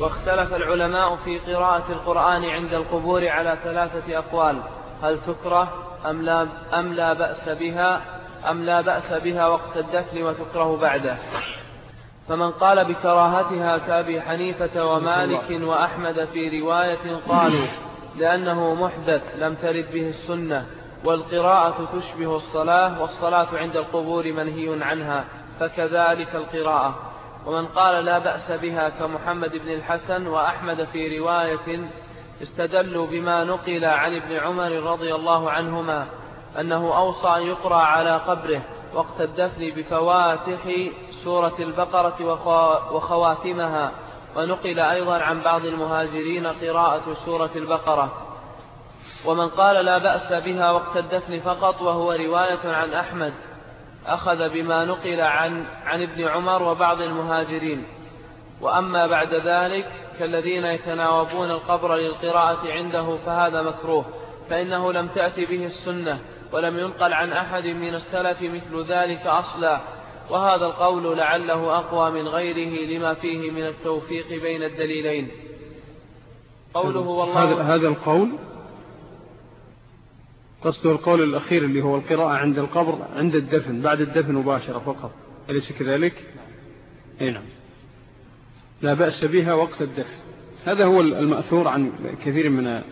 واختلف العلماء في قراءة القرآن عند القبور على ثلاثة أقوال. هل تكره أم لا, أم لا بأس بها؟ أم لا بأس بها وقت الدفن وتكره بعده؟ فمن قال بكراهتها كأبي حنيفة ومالك وأحمد في رواية قالوا لأنه محدث لم ترد به السنة والقراءة تشبه الصلاة والصلاة عند القبور منهي عنها فكذلك القراءة. ومن قال لا بأس بها كمحمد بن الحسن وأحمد في رواية استدلوا بما نقل عن ابن عمر رضي الله عنهما أنه أوصى أن يقرأ على قبره وقت الدفن بفواتح سورة البقرة وخواتمها ونقل أيضا عن بعض المهاجرين قراءة سورة البقرة. ومن قال لا بأس بها وقت الدفن فقط وهو رواية عن أحمد. أخذ بما نقل عن, عن ابن عمر وبعض المهاجرين. وأما بعد ذلك كالذين يتناوبون القبر للقراءة عنده فهذا مكروه فإنه لم تأتي به السنة ولم ينقل عن أحد من السلف مثل ذلك أصلا. وهذا القول لعله أقوى من غيره لما فيه من التوفيق بين الدليلين. قوله والله هذا, هذا القول قصده القول الأخير اللي هو القراءة عند القبر عند الدفن بعد الدفن مباشرة فقط. أليس كذلك؟ أي نعم. لا بأس بها وقت الدفن. هذا هو المأثور عن كثير من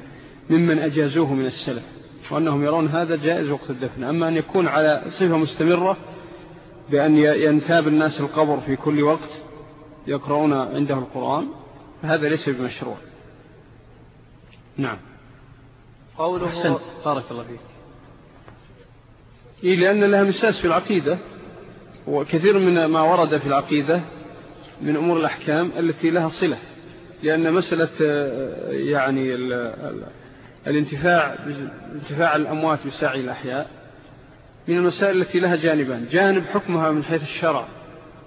ممن أجازوه من السلف وأنهم يرون هذا جائز وقت الدفن. أما أن يكون على صفة مستمرة بأن ينتاب الناس القبر في كل وقت يقرؤون عنده القرآن فهذا ليس بمشروع. نعم. قوله أحسنت. بارك الله فيك. إيه لأن لها مساس في العقيدة. وكثير من ما ورد في العقيدة من أمور الأحكام التي لها صلة. لأن مسألة آه، يعني الانتفاع انتفاع الأموات بساعي الأحياء من المسائل التي لها جانبان. جانب حكمها من حيث الشرع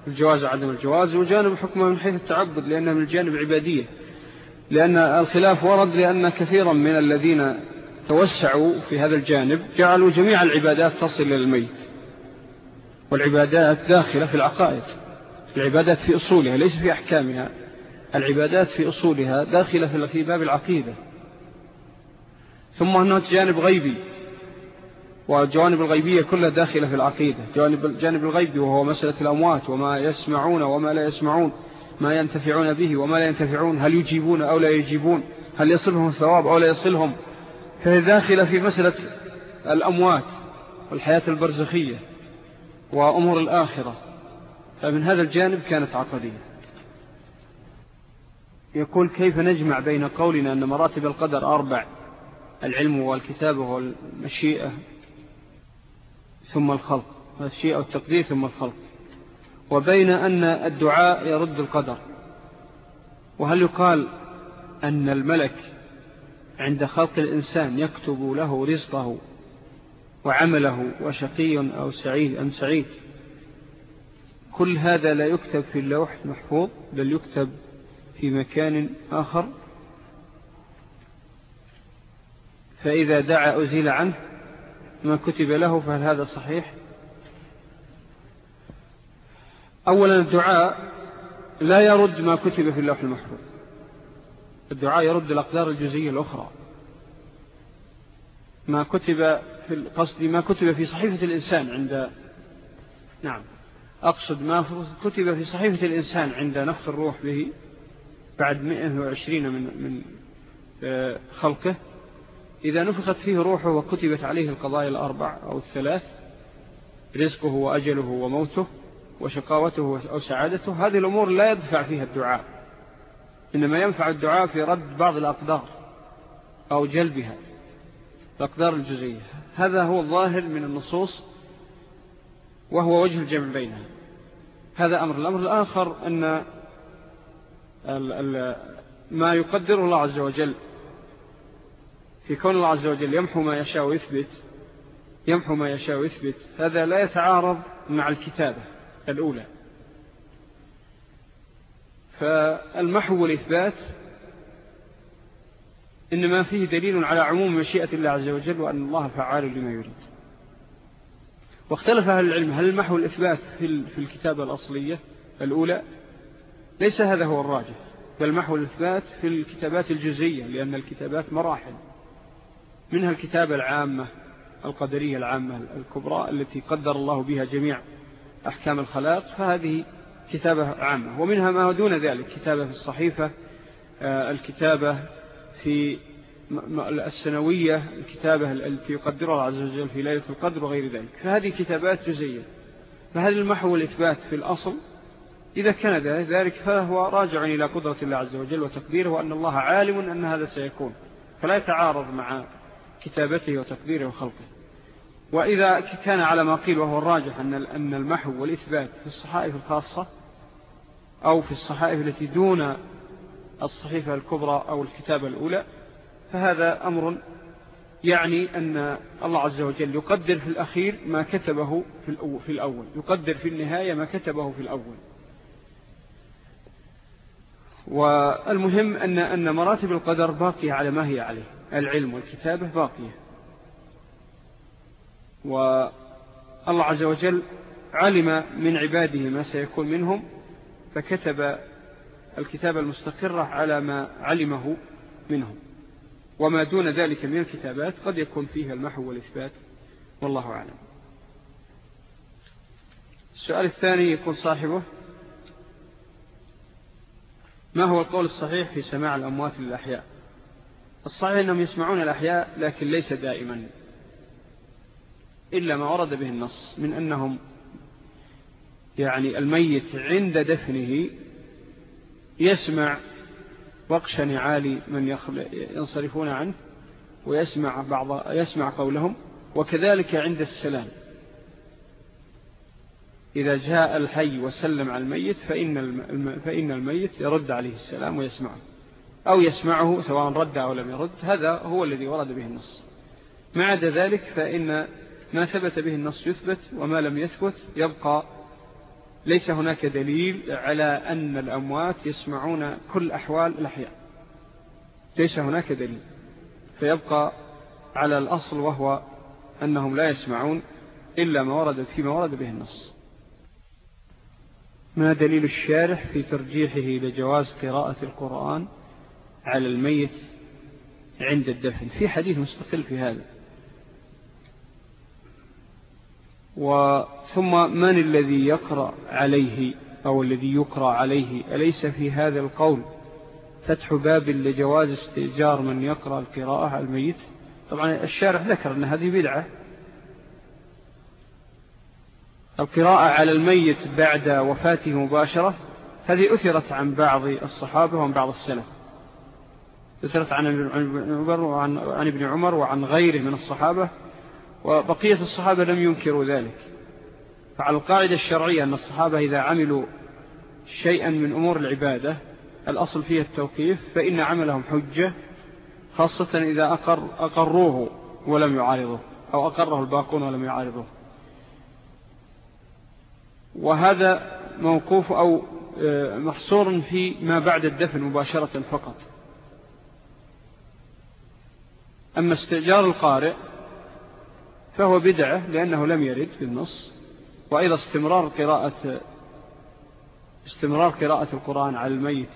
الجواز وعدم الجواز وجانب حكمها من حيث التعبد لأنها من الجانب عبادية لأن الخلاف ورد لأن كثيرا من الذين توسعوا في هذا الجانب جعلوا جميع العبادات تصل إلى الميت. والعبادات داخلة في العقائد العبادات في أصولها ليس في أحكامها. العبادات في أصولها داخلة في باب العقيدة. ثم هناك جانب غيبي. والجوانب الغيبية كلها داخلة في العقيدة. جانب الجانب الغيبي وهو مسألة الأموات وما يسمعون وما لا يسمعون ما ينتفعون به وما لا ينتفعون هل يجيبون أو لا يجيبون هل يصلهم الثواب أو لا يصلهم. فهي داخلة في مسألة الأموات والحياة البرزخية وأمور الآخرة. فمن هذا الجانب كانت عقدية. يقول كيف نجمع بين قولنا أن مراتب القدر أربع؟ العلم والكتابة والمشيئة ثم الخلق. المشيئة والتقدير ثم الخلق. وبين أن الدعاء يرد القدر. وهل يقال أن الملك عند خلق الإنسان يكتب له رزقه وعمله وشقي أو سعيد أم سعيد. كل هذا لا يكتب في اللوح المحفوظ بل يكتب في مكان آخر. فإذا دعا أزيل عنه ما كتب له فهل هذا صحيح؟ أولا الدعاء لا يرد ما كتب في اللوح المحفوظ. الدعاء يرد الأقدار الجزئية الأخرى. ما كتب في القصد ما كتب في صحيفة الإنسان عند نعم. أقصد ما كتب في صحيفة الإنسان عند نفخ الروح به بعد 120 من من آه، خلقه. إذا نفخت فيه روحه وكتبت عليه القضايا الأربع أو الثلاث رزقه وأجله وموته وشقاوته أو سعادته هذه الأمور لا يدفع فيها الدعاء. إنما ينفع الدعاء في رد بعض الأقدار أو جلبها الأقدار الجزئية. هذا هو الظاهر من النصوص وهو وجه الجمع بينها. هذا أمر. الأمر الآخر أن ما يقدره الله عز وجل في كون الله عز وجل يمحو ما يشاء ويثبت يمحو ما يشاء ويثبت هذا لا يتعارض مع الكتابة الأولى. فالمحو والإثبات إنما فيه دليل على عموم مشيئة الله عز وجل وأن الله فعال لما يريد. واختلف أهل العلم هل المحو والإثبات في الكتابة الأصلية الأولى؟ ليس هذا هو الراجح بل محو الإثبات في الكتابات الجزئية لأن الكتابات مراحل. منها الكتابة العامة القدرية العامة الكبرى التي قدر الله بها جميع أحكام الخلاق فهذه كتابة عامة. ومنها ما دون ذلك كتابة في الصحيفة آه، الكتابة في السنوية الكتابة التي يقدرها الله عز وجل في ليلة القدر وغير ذلك. فهذه كتابات جزية فهذا المحو والإثبات في الأصل إذا كان ذلك فهو راجع إلى قدرة الله عز وجل وتقديره وأن الله عالم أن هذا سيكون. فلا يتعارض مع كتابته وتقديره وخلقه. وإذا كان على ما قيل وهو الراجح أن المحو والإثبات في الصحائف الخاصة أو في الصحائف التي دون الصحيفة الكبرى أو الكتابة الأولى فهذا أمر يعني أن الله عز وجل يقدر في الأخير ما كتبه في الأول يقدر في النهاية ما كتبه في الأول. والمهم أن, أن مراتب القدر باقية على ما هي عليه العلم والكتابة باقية. والله عز وجل علم من عباده ما سيكون منهم فكتب الكتاب المستقرة على ما علمه منهم وما دون ذلك من الكتابات قد يكون فيها المحو والإثبات والله أعلم. السؤال الثاني يكون صاحبه ما هو القول الصحيح في سماع الأموات للأحياء؟ الصحيح أنهم يسمعون الأحياء لكن ليس دائما إلا ما ورد به النص من أنهم يعني الميت عند دفنه يسمع وقش نعال من ينصرفون عنه ويسمع بعض يسمع قولهم وكذلك عند السلام. إذا جاء الحي وسلم على الميت فإن, فإن الميت يرد عليه السلام ويسمعه أو يسمعه سواء رد أو لم يرد هذا هو الذي ورد به النص. ما عدا ذلك فإن ما ثبت به النص يثبت وما لم يثبت يبقى ليس هناك دليل على أن الأموات يسمعون كل أحوال الأحياء. ليس هناك دليل. فيبقى على الأصل وهو أنهم لا يسمعون إلا ما ورد فيما ورد به النص. ما دليل الشارح في ترجيحه لجواز قراءة القرآن على الميت عند الدفن؟ في حديث مستقل في هذا. وثم من الذي يقرأ عليه أو الذي يقرأ عليه؟ أليس في هذا القول فتح باب لجواز استئجار من يقرأ القراءة على الميت؟ طبعا الشارح ذكر أن هذه بدعة. القراءة على الميت بعد وفاته مباشرة هذه أثرت عن بعض الصحابة وعن بعض السلف. أثرت عن عمر وعن, عن ابن عمر وعن غيره من الصحابة. وبقية الصحابة لم ينكروا ذلك. فعلى القاعدة الشرعية أن الصحابة إذا عملوا شيئا من أمور العبادة الأصل فيها التوقيف فإن عملهم حجة خاصة إذا أقر أقروه ولم يعارضه أو أقره الباقون ولم يعارضه وهذا موقوف أو آه، محصور في ما بعد الدفن مباشرة فقط. أما استئجار القارئ فهو بدعة لأنه لم يرد في النص. وأيضا استمرار قراءة استمرار قراءة القرآن على الميت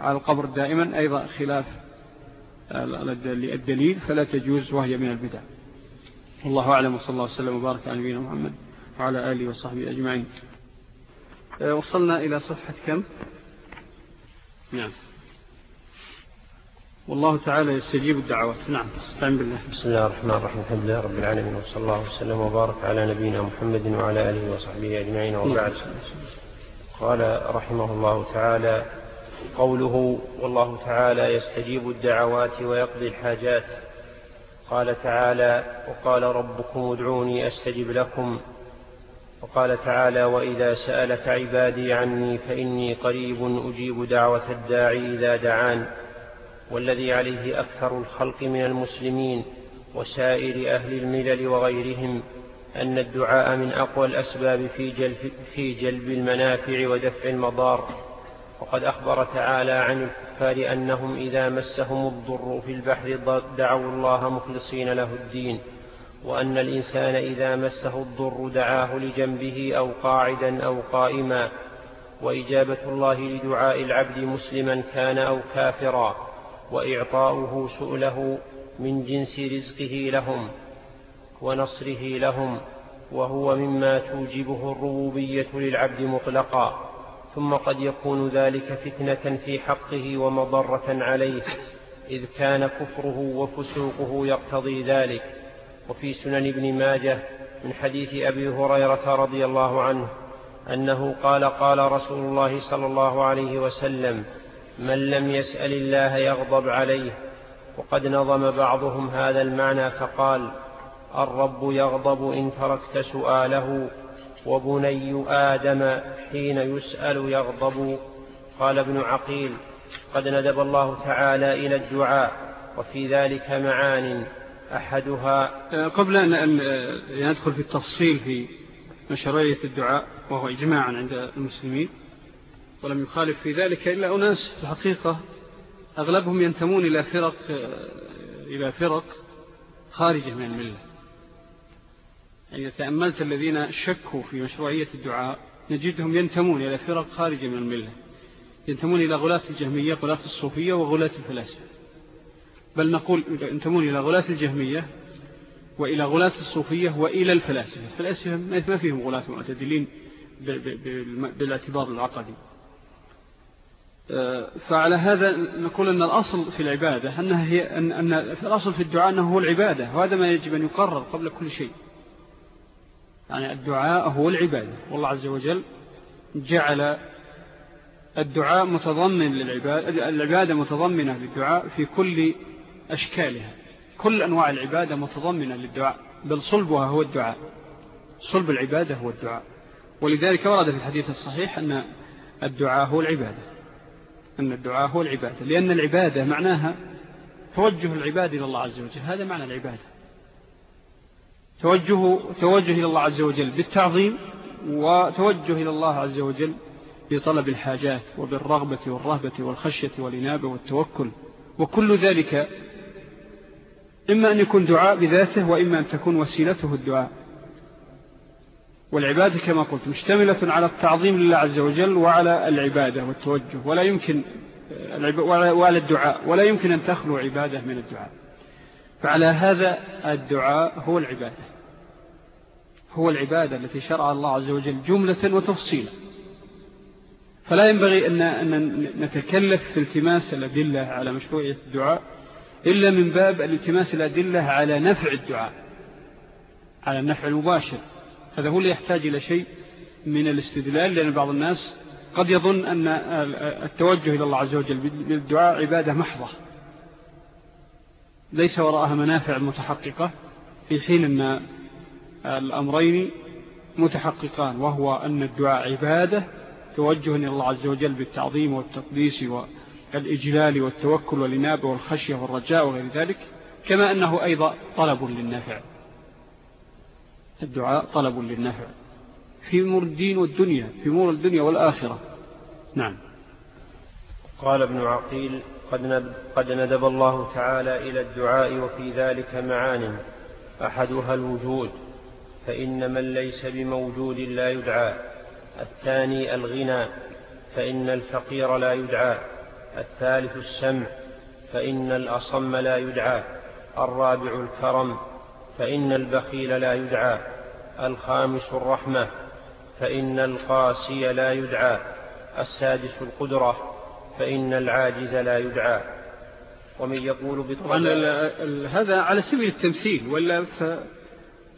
على القبر دائما أيضا خلاف الدليل فلا تجوز وهي من البدع. والله أعلم وصلى الله وسلم وبارك على نبينا محمد وعلى آله وصحبه أجمعين. آه، وصلنا إلى صفحة كم؟ نعم. والله تعالى يستجيب الدعوات. نعم استعين بالله. بسم الله الرحمن الرحيم. الحمد لله رب العالمين وصلى الله وسلم وبارك على نبينا محمد وعلى آله وصحبه أجمعين. وبعد. قال رحمه الله تعالى قوله والله تعالى يستجيب الدعوات ويقضي الحاجات. قال تعالى وقال ربكم ادعوني أستجب لكم. وقال تعالى وإذا سألك عبادي عني فإني قريب أجيب دعوة الداعي إذا دعان. والذي عليه أكثر الخلق من المسلمين وسائر أهل الملل وغيرهم أن الدعاء من أقوى الأسباب في جلب, في جلب المنافع ودفع المضار. وقد أخبر تعالى عن الكفار أنهم إذا مسهم الضر في البحر دعوا الله مخلصين له الدين. وأن الإنسان إذا مسه الضر دعاه لجنبه أو قاعدا أو قائما. وإجابة الله لدعاء العبد مسلما كان أو كافرا. وإعطاؤه سؤله من جنس رزقه لهم ونصره لهم وهو مما توجبه الربوبية للعبد مطلقا. ثم قد يكون ذلك فتنة في حقه ومضرة عليه إذ كان كفره وفسوقه يقتضي ذلك. وفي سنن ابن ماجه من حديث أبي هريرة رضي الله عنه أنه قال قال رسول الله صلى الله عليه وسلم من لم يسأل الله يغضب عليه. وقد نظم بعضهم هذا المعنى فقال الرب يغضب إن تركت سؤاله وبني آدم حين يسأل يغضب. قال ابن عقيل قد ندب الله تعالى إلى الدعاء وفي ذلك معان أحدها. قبل أن ندخل في التفصيل في مشروعية الدعاء وهو إجماعا عند المسلمين ولم يخالف في ذلك إلا أناس في الحقيقة أغلبهم ينتمون إلى فرق إلى فرق خارجة من الملة. يعني تأملت الذين شكوا في مشروعية الدعاء نجدهم ينتمون إلى فرق خارجة من الملة. ينتمون إلى غلاة الجهمية غلاة الصوفية وغلاة الفلاسفة. بل نقول ينتمون إلى غلاة الجهمية وإلى غلاة الصوفية وإلى الفلاسفة. الفلاسفة ما فيهم غلاة معتدلين بالاعتبار العقدي. فعلى هذا نقول أن الأصل في العبادة أنها هي أن, أن الأصل في الدعاء أنه هو العبادة وهذا ما يجب أن يقرر قبل كل شيء. يعني الدعاء هو العبادة. والله عز وجل جعل الدعاء متضمن للعبادة العبادة متضمنة للدعاء في كل أشكالها. كل أنواع العبادة متضمنة للدعاء بل صلبها هو الدعاء. صلب العبادة هو الدعاء. ولذلك ورد في الحديث الصحيح أن الدعاء هو العبادة. أن الدعاء هو العبادة لأن العبادة معناها توجه العباد إلى الله عز وجل هذا معنى العبادة. توجه, توجه إلى الله عز وجل بالتعظيم وتوجه إلى الله عز وجل بطلب الحاجات وبالرغبة والرهبة والخشية والإنابة والتوكل. وكل ذلك إما أن يكون دعاء بذاته وإما أن تكون وسيلته الدعاء. والعبادة كما قلت مشتملة على التعظيم لله عز وجل وعلى العبادة والتوجه. ولا يمكن وعلى الدعاء. ولا يمكن أن تخلو عبادة من الدعاء. فعلى هذا الدعاء هو العبادة. هو العبادة التي شرع الله عز وجل جملة وتفصيلا. فلا ينبغي أن نتكلف في التماس الأدلة على مشروعية الدعاء إلا من باب الالتماس الأدلة على نفع الدعاء على النفع المباشر. هذا هو اللي يحتاج إلى شيء من الاستدلال لأن بعض الناس قد يظن أن التوجه إلى الله عز وجل بالدعاء عبادة محضة. ليس وراءها منافع متحققة في حين أن الأمرين متحققان وهو أن الدعاء عبادة توجه إلى الله عز وجل بالتعظيم والتقديس والإجلال والتوكل والإنابة والخشية والرجاء وغير ذلك كما أنه أيضا طلب للنفع الدعاء طلب للنفع. في أمور الدين والدنيا في أمور الدنيا والآخرة. نعم. قال ابن عقيل قد ندب الله تعالى إلى الدعاء وفي ذلك معان أحدها الوجود فإن من ليس بموجود لا يدعى. الثاني الغنى فإن الفقير لا يدعى. الثالث السمع فإن الأصم لا يدعى. الرابع الكرم فإن البخيل لا يدعى الخامس الرحمة فإن القاسي لا يدعى السادس القدرة فإن العاجز لا يدعى. ومن يقول بالطبع هذا على سبيل التمثيل ولا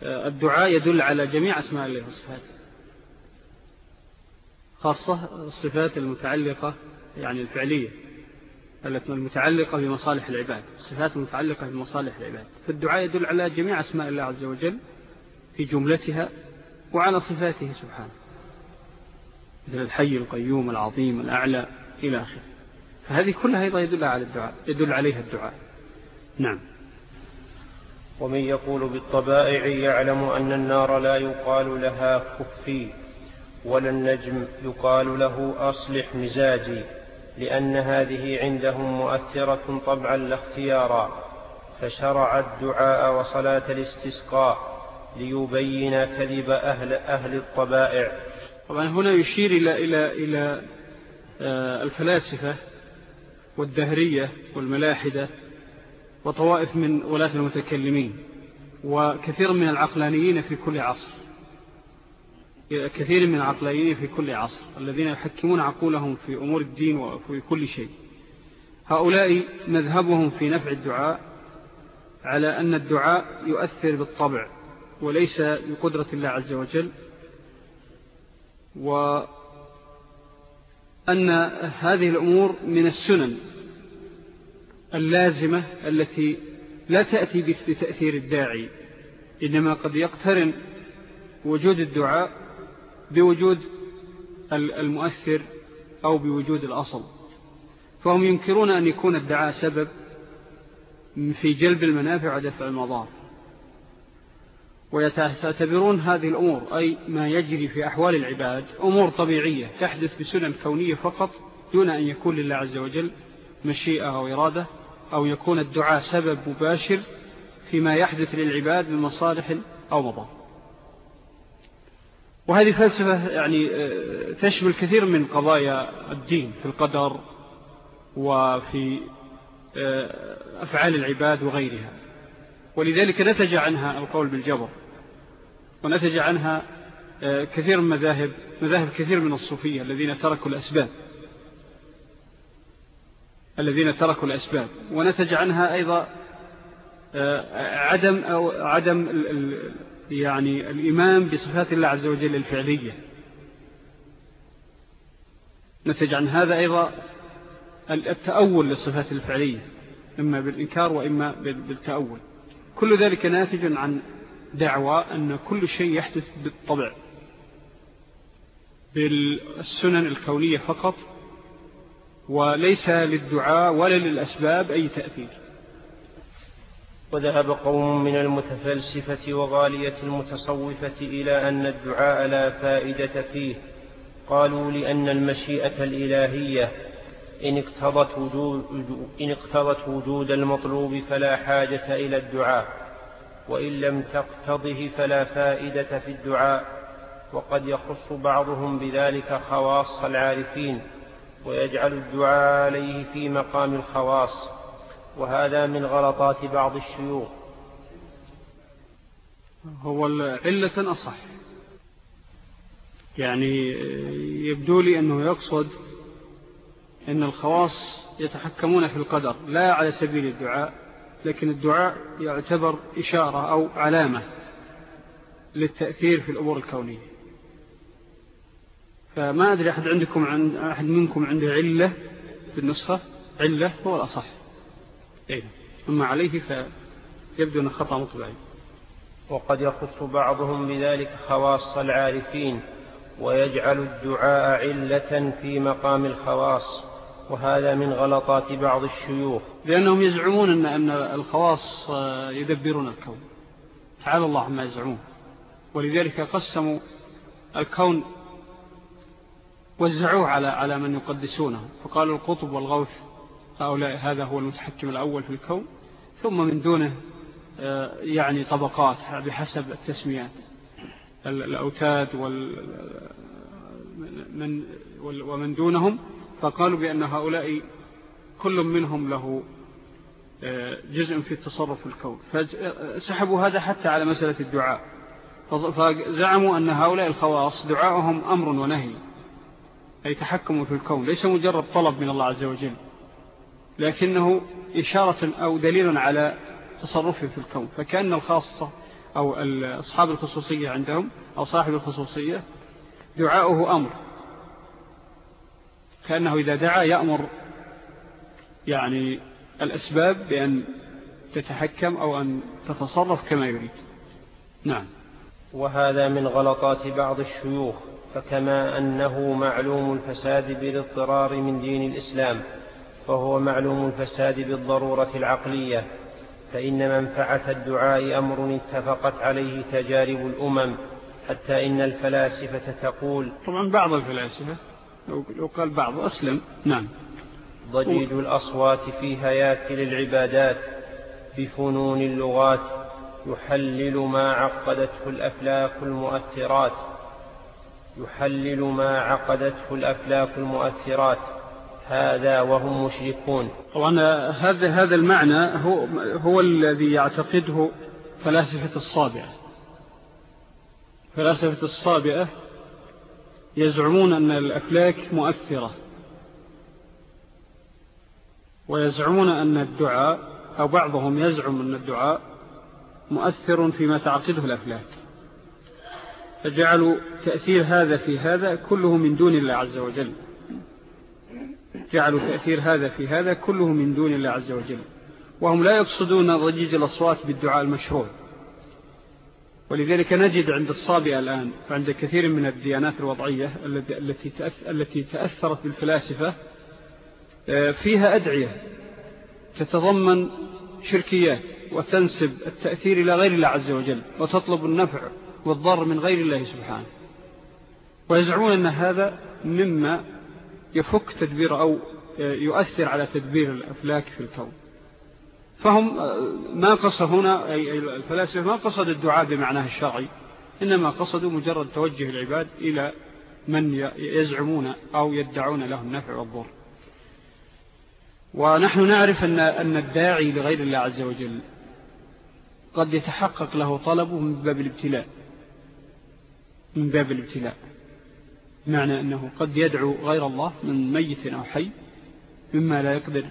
الدعاء يدل على جميع أسماء الله وصفاته. خاصة الصفات المتعلقة يعني الفعلية. المتعلقة بمصالح العباد الصفات المتعلقة بمصالح العباد. فالدعاء يدل على جميع أسماء الله عز وجل في جملتها وعلى صفاته سبحانه. مثل الحي القيوم العظيم الأعلى إلى آخره. فهذه كلها أيضا يدل على الدعاء يدل عليها الدعاء. نعم. ومن يقول بالطبائع يعلم أن النار لا يقال لها كفي ولا النجم يقال له أصلح مزاجي. لأن هذه عندهم مؤثرة طبعا لا اختيارا فشرع الدعاء وصلاة الاستسقاء ليبين كذب أهل, أهل الطبائع. طبعا هنا يشير إلى, إلى, إلى آه، الفلاسفة والدهرية والملاحدة وطوائف من ولاة المتكلمين وكثير من العقلانيين في كل عصر. كثير من العقلانيين في كل عصر الذين يحكمون عقولهم في أمور الدين وفي كل شيء. هؤلاء مذهبهم في نفع الدعاء على أن الدعاء يؤثر بالطبع وليس بقدرة الله عز وجل وأن هذه الأمور من السنن اللازمة التي لا تأتي بتأثير الداعي إنما قد يقترن وجود الدعاء بوجود المؤثر أو بوجود الأصل. فهم ينكرون أن يكون الدعاء سبب في جلب المنافع ودفع المضار. ويعتبرون هذه الأمور أي ما يجري في أحوال العباد أمور طبيعية تحدث بسنن كونية فقط دون أن يكون لله عز وجل مشيئة أو إرادة أو يكون الدعاء سبب مباشر فيما يحدث للعباد من مصالح أو مضار. وهذه فلسفة يعني آه، تشمل كثير من قضايا الدين في القدر وفي آه، أفعال العباد وغيرها. ولذلك نتج عنها القول بالجبر ونتج عنها آه، كثير من مذاهب مذاهب كثير من الصوفية الذين تركوا الأسباب الذين تركوا الأسباب. ونتج عنها أيضا عدم أو عدم يعني الإيمان بصفات الله عز وجل الفعلية. نتج عن هذا أيضا التأول للصفات الفعلية إما بالإنكار وإما بالتأول. كل ذلك ناتج عن دعوى أن كل شيء يحدث بالطبع بالسنن الكونية فقط وليس للدعاء ولا للأسباب أي تأثير. وذهب قوم من المتفلسفة وغالية المتصوفة إلى أن الدعاء لا فائدة فيه. قالوا لأن المشيئة الإلهية إن اقتضت وجود, إن اقتضت وجود المطلوب فلا حاجة إلى الدعاء وإن لم تقتضه فلا فائدة في الدعاء وقد يخص بعضهم بذلك خواص العارفين ويجعل الدعاء عليه في مقام الخواص. وهذا من غلطات بعض الشيوخ. هو العلة أصح. يعني يبدو لي أنه يقصد أن الخواص يتحكمون في القدر لا على سبيل الدعاء لكن الدعاء يعتبر إشارة أو علامة للتأثير في الأمور الكونية. فما أدري أحد, عندكم عند أحد منكم عنده علة بالنسخة؟ علة هو الأصح. إيه. أما عليه فيبدو أن خطأ مطبعي وقد يخص بعضهم بذلك خواص العارفين ويجعل الدعاء علة في مقام الخواص وهذا من غلطات بعض الشيوخ. لأنهم يزعمون أن, أن الخواص يدبرون الكون. تعالى الله عما يزعمون. ولذلك قسموا الكون وزعوه على على من يقدسونه. فقالوا القطب والغوث هؤلاء هذا هو المتحكم الأول في الكون. ثم من دونه آه، يعني طبقات بحسب التسميات. الأوتاد من ومن دونهم. فقالوا بأن هؤلاء كل منهم له آه، جزء في التصرف في الكون. فسحبوا هذا حتى على مسألة الدعاء. فزعموا أن هؤلاء الخواص دعاءهم أمر ونهي أي تحكموا في الكون ليس مجرد طلب من الله عز وجل. لكنه إشارة أو دليل على تصرفه في الكون. فكأن الخاصة أو أصحاب الخصوصية عندهم أو صاحب الخصوصية دعاؤه أمر. كأنه إذا دعا يأمر يعني الأسباب بأن تتحكم أو أن تتصرف كما يريد. نعم. وهذا من غلطات بعض الشيوخ فكما أنه معلوم الفساد بالاضطرار من دين الإسلام. فهو معلوم الفساد بالضرورة العقلية فإن منفعة الدعاء أمر اتفقت عليه تجارب الأمم حتى إن الفلاسفة تقول طبعا بعض الفلاسفة لو قال بعض أسلم. نعم. ضجيج الأصوات في هياكل العبادات بفنون اللغات يحلل ما عقدته الأفلاك المؤثرات يحلل ما عقدته الأفلاك المؤثرات. هذا وهم مشركون. طبعا هذا هذا المعنى هو, هو الذي يعتقده فلاسفة الصابعة فلاسفة الصابعة يزعمون أن الأفلاك مؤثرة. ويزعمون أن الدعاء أو بعضهم يزعم أن الدعاء مؤثر فيما تعقده الأفلاك. فجعلوا تأثير هذا في هذا كله من دون الله عز وجل. جعلوا تأثير هذا في هذا كله من دون الله عز وجل. وهم لا يقصدون ضجيج الأصوات بالدعاء المشروع. ولذلك نجد عند الصابئة الآن وعند كثير من الديانات الوضعية التي تأثرت بالفلاسفة آه، فيها أدعية تتضمن شركيات وتنسب التأثير إلى غير الله عز وجل وتطلب النفع والضر من غير الله سبحانه. ويزعمون أن هذا مما يفك تدبير أو يؤثر على تدبير الأفلاك في الكون. فهم ما قصد هنا أي الفلاسفة ما قصد الدعاء بمعناه الشرعي إنما قصدوا مجرد توجه العباد إلى من يزعمون أو يدعون له النفع والضر. ونحن نعرف أن, أن الداعي لغير الله عز وجل قد يتحقق له طلبه من باب الابتلاء من باب الابتلاء. معنى أنه قد يدعو غير الله من ميت أو حي مما لا يقدر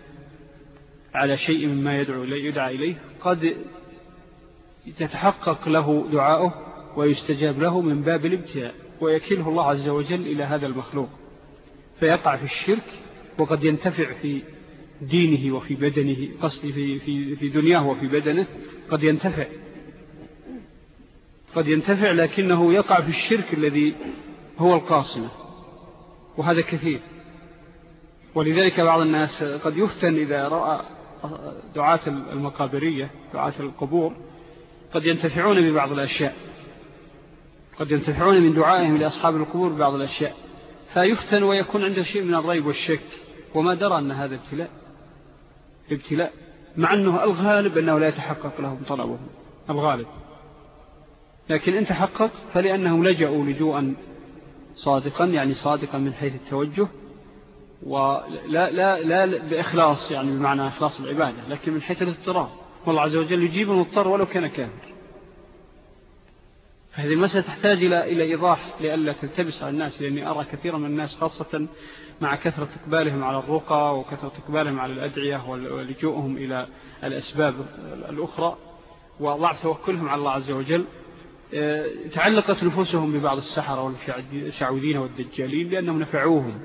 على شيء مما يدعو يدعى إليه. قد تتحقق له دعاؤه ويستجاب له من باب الابتلاء ويكله الله عز وجل إلى هذا المخلوق. فيقع في الشرك وقد ينتفع في دينه وفي بدنه قصدي في, في, في دنياه وفي بدنه قد ينتفع. قد ينتفع لكنه يقع في الشرك الذي هو القاصمة وهذا كثير. ولذلك بعض الناس قد يفتن إذا رأى دعاة المقابرية دعاة القبور قد ينتفعون ببعض الأشياء. قد ينتفعون من دعائهم لأصحاب القبور ببعض الأشياء. فيفتن ويكون عنده شيء من الريب والشك. وما درى أن هذا ابتلاء. ابتلاء. مع أنه الغالب أنه لا يتحقق لهم طلبهم. الغالب. لكن إن تحقق فلأنهم لجأوا لجوءا صادقا يعني صادقا من حيث التوجه ولا لا لا بإخلاص يعني بمعنى إخلاص العبادة لكن من حيث الاضطرار والله عز وجل يجيب المضطر ولو كان كافر فهذه المسألة تحتاج إلى إلى إيضاح لألا تلتبس على الناس لأني أرى كثيرا من الناس خاصة مع كثرة إقبالهم على الرقى وكثرة إقبالهم على الأدعية ولجوءهم إلى الأسباب الأخرى وضعف توكلهم على الله عز وجل. تعلقت نفوسهم ببعض السحرة والشعوذين والدجالين لأنهم نفعوهم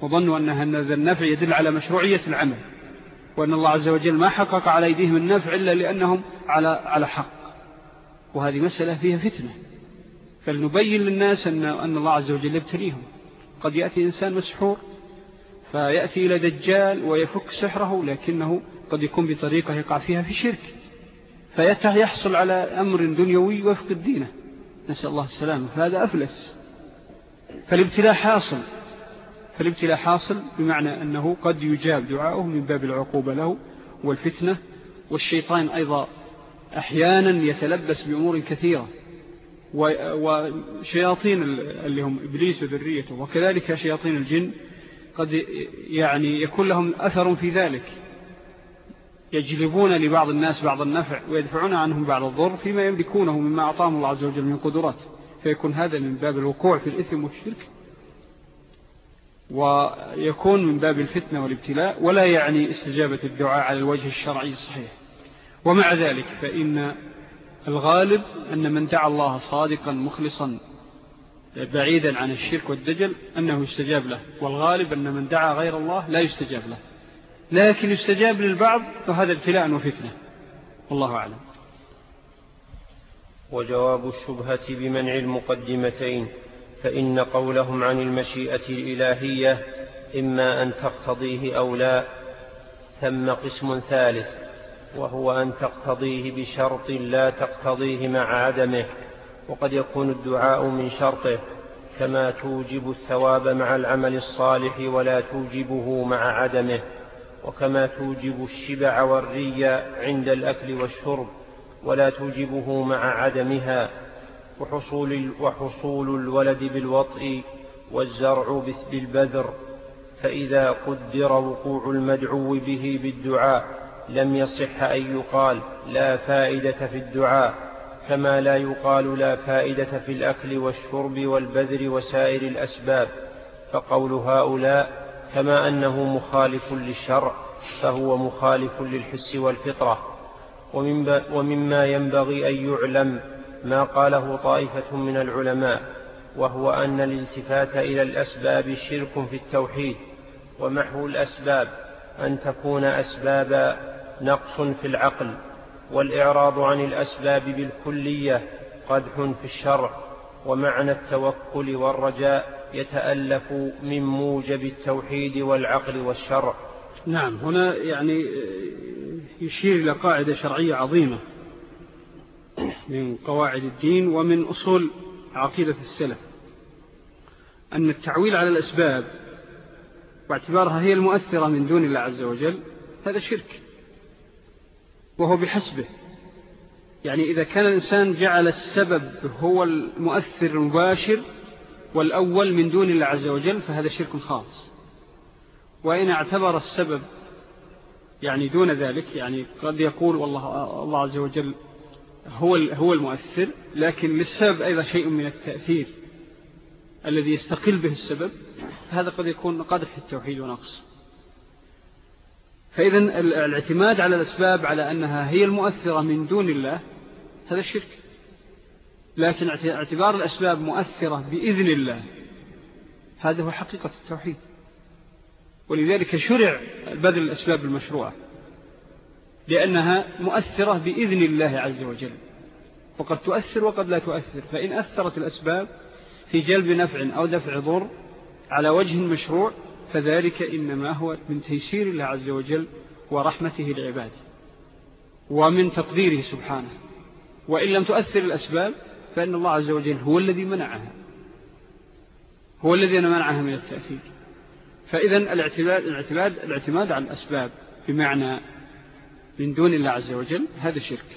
وظنوا أن هذا النفع يدل على مشروعية العمل وأن الله عز وجل ما حقق على أيديهم النفع إلا لأنهم على على حق وهذه مسألة فيها فتنة. فلنبين للناس أن, أن الله عز وجل يبتليهم. قد يأتي إنسان مسحور فيأتي إلى دجال ويفك سحره لكنه قد يكون بطريقة يقع فيها في شرك. فيحصل على أمر دنيوي ويفقد دينه نسأل الله السلامة. فهذا أفلس. فالابتلاء حاصل. فالابتلاء حاصل بمعنى أنه قد يجاب دعاؤه من باب العقوبة له والفتنة والشيطان أيضا أحيانا يتلبس بأمور كثيرة. وشياطين اللي هم إبليس وذريته وكذلك شياطين الجن قد يعني يكون لهم أثر في ذلك. يجلبون لبعض الناس بعض النفع ويدفعون عنهم بعض الضر فيما يملكونه مما أعطاهم الله عز وجل من قدرات. فيكون هذا من باب الوقوع في الإثم والشرك ويكون من باب الفتنة والابتلاء ولا يعني استجابة الدعاء على الوجه الشرعي الصحيح. ومع ذلك فإن الغالب أن من دعا الله صادقا مخلصا بعيدا عن الشرك والدجل أنه يستجاب له. والغالب أن من دعا غير الله لا يستجاب له. لكن يستجاب للبعض فهذا ابتلاء وفتنة. والله أعلم. وجواب الشبهة بمنع المقدمتين فإن قولهم عن المشيئة الإلهية إما أن تقتضيه أو لا ثم قسم ثالث وهو أن تقتضيه بشرط لا تقتضيه مع عدمه وقد يكون الدعاء من شرطه كما توجب الثواب مع العمل الصالح ولا توجبه مع عدمه. وكما توجب الشبع والري عند الأكل والشرب ولا توجبه مع عدمها وحصول, وحصول الولد بالوطء والزرع بالبذر فإذا قدر وقوع المدعو به بالدعاء لم يصح أن يقال لا فائدة في الدعاء كما لا يقال لا فائدة في الأكل والشرب والبذر وسائر الأسباب. فقول هؤلاء كما أنه مخالف للشرع فهو مخالف للحس والفطرة. ومما ينبغي أن يعلم ما قاله طائفة من العلماء وهو أن الالتفات إلى الأسباب شرك في التوحيد ومحو الأسباب أن تكون أسباب نقص في العقل والإعراض عن الأسباب بالكلية قدح في الشرع ومعنى التوكل والرجاء يتألف من موجب التوحيد والعقل والشرع. نعم هنا يعني يشير إلى قاعدة شرعية عظيمة من قواعد الدين ومن أصول عقيدة السلف أن التعويل على الأسباب واعتبارها هي المؤثرة من دون الله عز وجل هذا شرك وهو بحسبه. يعني إذا كان الإنسان جعل السبب هو المؤثر المباشر والأول من دون الله عز وجل فهذا شرك خاص. وإن اعتبر السبب يعني دون ذلك يعني قد يقول والله الله عز وجل هو هو المؤثر لكن للسبب أيضا شيء من التأثير الذي يستقل به السبب هذا قد يكون قدح التوحيد ونقص. فإذا الاعتماد على الأسباب على أنها هي المؤثرة من دون الله هذا الشرك لكن اعتبار الأسباب مؤثرة بإذن الله. هذا هو حقيقة التوحيد. ولذلك شرع بذل الأسباب المشروعة. لأنها مؤثرة بإذن الله عز وجل. وقد تؤثر وقد لا تؤثر. فإن أثرت الأسباب في جلب نفع أو دفع ضر على وجه مشروع فذلك إنما هو من تيسير الله عز وجل ورحمته لعباده. ومن تقديره سبحانه. وإن لم تؤثر الأسباب فإن الله عز وجل هو الذي منعها. هو الذي منعها من التأثير فإذا الاعتماد, الاعتماد, الاعتماد على الأسباب بمعنى من دون الله عز وجل هذا شرك.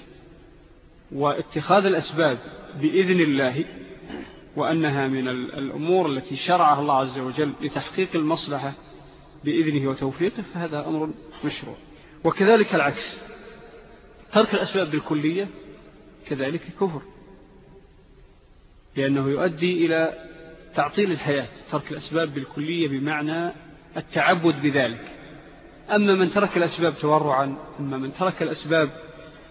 واتخاذ الأسباب بإذن الله وأنها من الأمور التي شرعها الله عز وجل لتحقيق المصلحة بإذنه وتوفيقه فهذا أمر مشروع. وكذلك العكس. ترك الأسباب بالكلية كذلك كفر. لأنه يؤدي إلى تعطيل الحياة ترك الأسباب بالكلية بمعنى التعبد بذلك. أما من ترك الأسباب تورعا أما من ترك الأسباب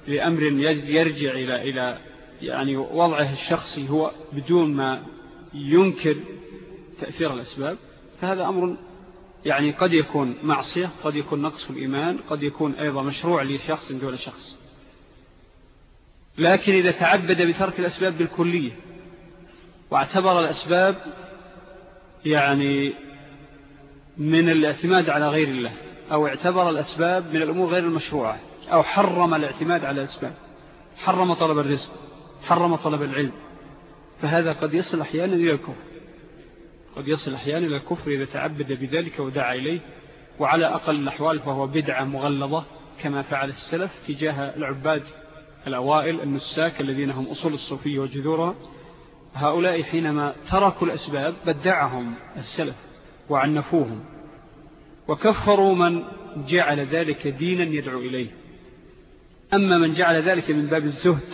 لأمر يرجع إلى, إلى يعني وضعه الشخصي هو بدون ما ينكر تأثير الأسباب فهذا أمر يعني قد يكون معصية قد يكون نقص في الإيمان قد يكون أيضا مشروع لشخص دون شخص. لكن إذا تعبد بترك الأسباب بالكلية واعتبر الأسباب يعني من الاعتماد على غير الله أو اعتبر الأسباب من الأمور غير المشروعة أو حرم الاعتماد على الأسباب. حرم طلب الرزق حرم طلب العلم. فهذا قد يصل أحيانا إلى الكفر. قد يصل أحيانا إلى الكفر إذا تعبد بذلك ودعا إليه وعلى أقل الأحوال فهو بدعة مغلظة كما فعل السلف تجاه العباد الأوائل النساك الذين هم أصول الصوفية وجذورها. هؤلاء حينما تركوا الأسباب بدعهم السلف وعنفوهم وكفروا من جعل ذلك دينا يدعو إليه. أما من جعل ذلك من باب الزهد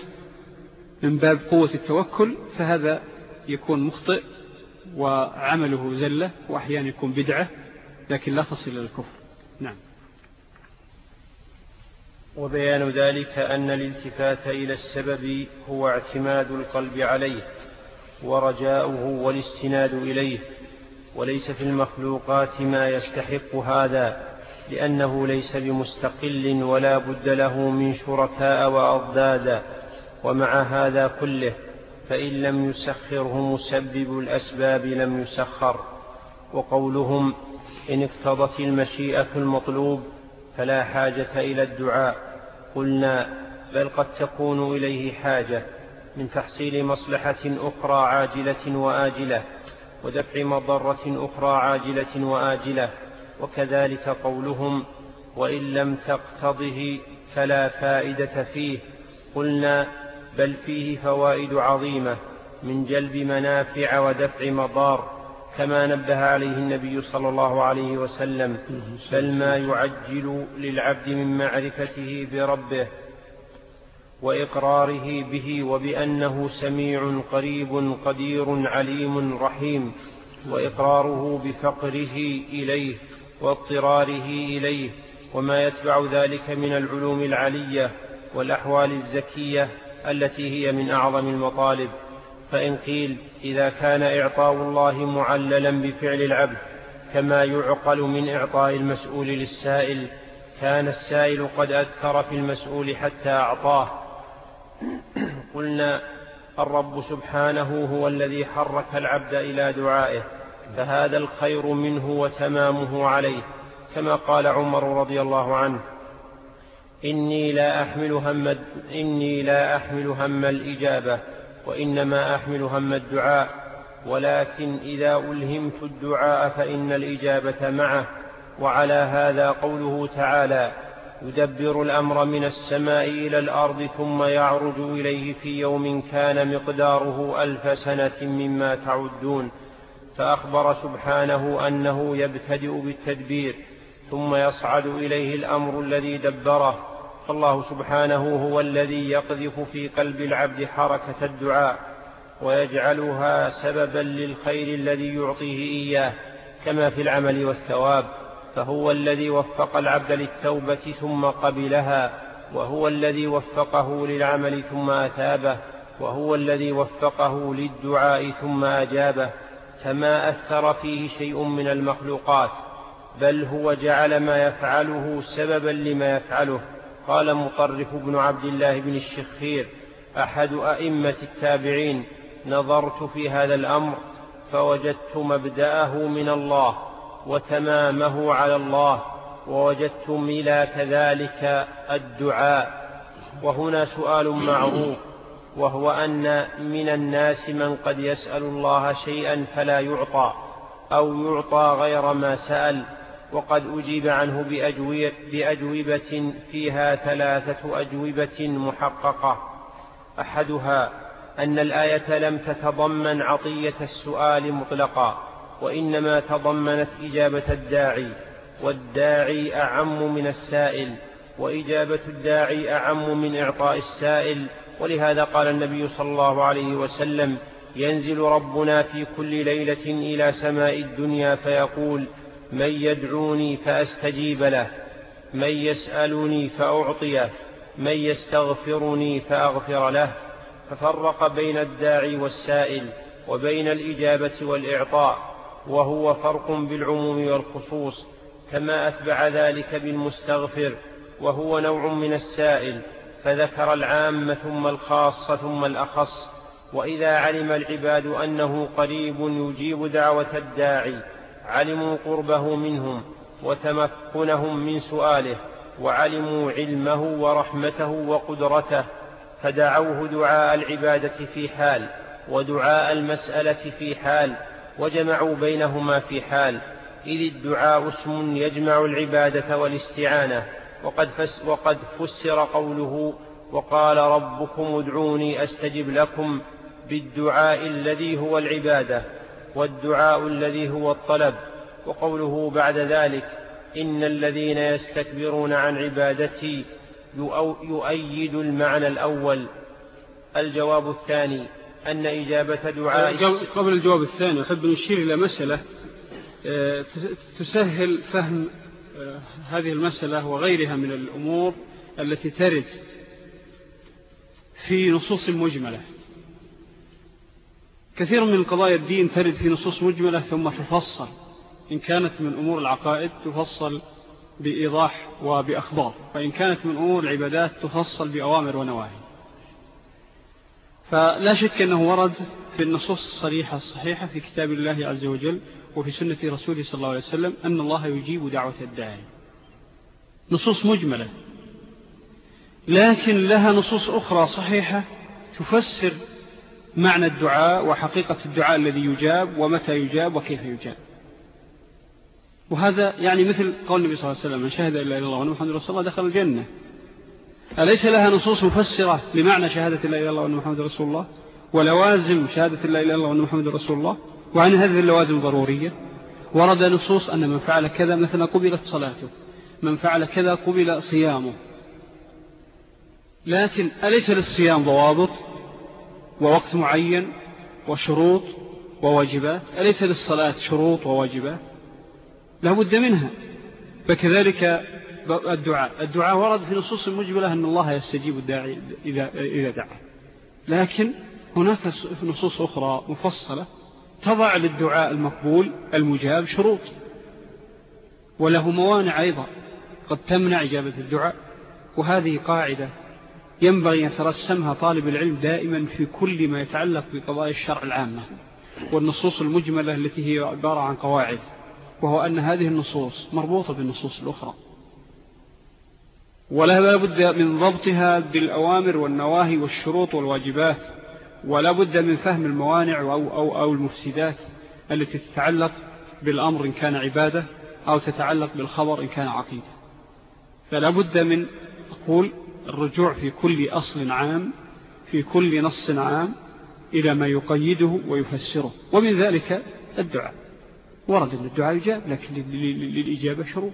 من باب قوة التوكل فهذا يكون مخطئ وعمله زلة وأحيانا يكون بدعة لكن لا تصل إلى الكفر. نعم. وبيان ذلك أن الالتفات إلى السبب هو اعتماد القلب عليه. ورجاؤه والاستناد إليه وليس في المخلوقات ما يستحق هذا لأنه ليس بمستقل ولا بد له من شركاء وأضدادا ومع هذا كله فإن لم يسخره مسبب الأسباب لم يسخر. وقولهم إن اقتضت المشيئة المطلوب فلا حاجة إلى الدعاء. قلنا بل قد تكون إليه حاجة. من تحصيل مصلحة أخرى عاجلة وآجلة ودفع مضرة أخرى عاجلة وآجلة وكذلك قولهم وإن لم تقتضه فلا فائدة فيه. قلنا بل فيه فوائد عظيمة من جلب منافع ودفع مضار كما نبه عليه النبي صلى الله عليه وسلم بل ما يعجل للعبد من معرفته بربه وإقراره به وبأنه سميع قريب قدير عليم رحيم وإقراره بفقره إليه واضطراره إليه وما يتبع ذلك من العلوم العلية والأحوال الزكية التي هي من أعظم المطالب. فإن قيل إذا كان إعطاء الله معللا بفعل العبد كما يعقل من إعطاء المسؤول للسائل كان السائل قد أثر في المسؤول حتى أعطاه. قلنا الرب سبحانه هو الذي حرك العبد إلى دعائه فهذا الخير منه وتمامه عليه كما قال عمر رضي الله عنه إني لا أحمل هم إني لا أحمل هم الإجابة وإنما أحمل هم الدعاء ولكن إذا ألهمت الدعاء فإن الإجابة معه وعلى هذا قوله تعالى يدبر الأمر من السماء إلى الأرض ثم يعرج إليه في يوم كان مقداره ألف سنة مما تعدون. فأخبر سبحانه أنه يبتدئ بالتدبير ثم يصعد إليه الأمر الذي دبره. فالله سبحانه هو الذي يقذف في قلب العبد حركة الدعاء ويجعلها سببا للخير الذي يعطيه إياه كما في العمل والثواب. فهو الذي وفق العبد للتوبة ثم قبلها وهو الذي وفقه للعمل ثم أثابه وهو الذي وفقه للدعاء ثم أجابه فما أثر فيه شيء من المخلوقات بل هو جعل ما يفعله سببا لما يفعله. قال مطرف بن عبد الله بن الشخير أحد أئمة التابعين نظرت في هذا الأمر فوجدت مبدأه من الله. وتمامه على الله ووجدت ملاك ذلك الدعاء. وهنا سؤال معروف وهو أن من الناس من قد يسأل الله شيئا فلا يعطى أو يعطى غير ما سأل وقد أجيب عنه بأجوبة فيها ثلاثة أجوبة محققة. أحدها أن الآية لم تتضمن عطية السؤال مطلقا. وإنما تضمنت إجابة الداعي والداعي أعم من السائل وإجابة الداعي أعم من إعطاء السائل. ولهذا قال النبي صلى الله عليه وسلم ينزل ربنا في كل ليلة إلى سماء الدنيا فيقول من يدعوني فأستجيب له من يسألني فأعطيه من يستغفرني فأغفر له. ففرق بين الداعي والسائل وبين الإجابة والإعطاء. وهو فرق بالعموم والخصوص كما أتبع ذلك بالمستغفر وهو نوع من السائل فذكر العام ثم الخاص ثم الأخص وإذا علم العباد أنه قريب يجيب دعوة الداعي علموا قربه منهم وتمكنهم من سؤاله وعلموا علمه ورحمته وقدرته فدعوه دعاء العبادة في حال ودعاء المسألة في حال وجمعوا بينهما في حال. إذ الدعاء اسم يجمع العبادة والاستعانة. وقد, فس وقد فسر قوله وقال ربكم ادعوني أستجب لكم بالدعاء الذي هو العبادة والدعاء الذي هو الطلب. وقوله بعد ذلك إن الذين يستكبرون عن عبادتي يؤيد المعنى الأول. الجواب الثاني أن إجابة دعاء قبل الجواب الثاني أحب أن نشير إلى مسألة آه، تسهل فهم آه، هذه المسألة وغيرها من الأمور التي ترد في نصوص مجملة. كثير من قضايا الدين ترد في نصوص مجملة ثم تفصل. إن كانت من أمور العقائد تفصل بإيضاح وبأخبار وإن كانت من أمور العبادات تفصل بأوامر ونواهي. فلا شك أنه ورد في النصوص الصريحة الصحيحة في كتاب الله عز وجل وفي سنة رسوله صلى الله عليه وسلم أن الله يجيب دعوة الداعي. نصوص مجملة. لكن لها نصوص أخرى صحيحة تفسر معنى الدعاء وحقيقة الدعاء الذي يجاب ومتى يجاب وكيف يجاب. وهذا يعني مثل قول النبي صلى الله عليه وسلم من شهد إلا إلا الله وأن محمد رسول الله دخل الجنة. أليس لها نصوص مفسرة لمعنى شهادة إلا إلا الله وأن محمد رسول الله؟ ولوازم شهادة لا إله إلا الله وأن محمد رسول الله؟ وعن هذه اللوازم ضرورية؟ ورد نصوص أن من فعل كذا مثلا قبلت صلاته من فعل كذا قبل صيامه. لكن أليس للصيام ضوابط؟ ووقت معين؟ وشروط؟ وواجبات؟ أليس للصلاة شروط وواجبات؟ لا بد منها. فكذلك الدعاء. الدعاء ورد في نصوص المجبلة أن الله يستجيب الداعي إذا, إذا دعا. لكن هناك نصوص أخرى مفصلة تضع للدعاء المقبول المجاب شروط وله موانع أيضا قد تمنع إجابة الدعاء. وهذه قاعدة ينبغي أن يترسمها طالب العلم دائما في كل ما يتعلق بقضايا الشرع العامة والنصوص المجملة التي هي عبارة عن قواعد وهو أن هذه النصوص مربوطة بالنصوص الأخرى. ولا بد من ضبطها بالأوامر والنواهي والشروط والواجبات ولا بد من فهم الموانع أو, أو, أو المفسدات التي تتعلق بالأمر إن كان عبادة أو تتعلق بالخبر إن كان عقيدة. فلا بد من أقول الرجوع في كل أصل عام في كل نص عام إلى ما يقيده ويفسره. ومن ذلك الدعاء. ورد أن الدعاء يجاب لكن للإجابة شروط.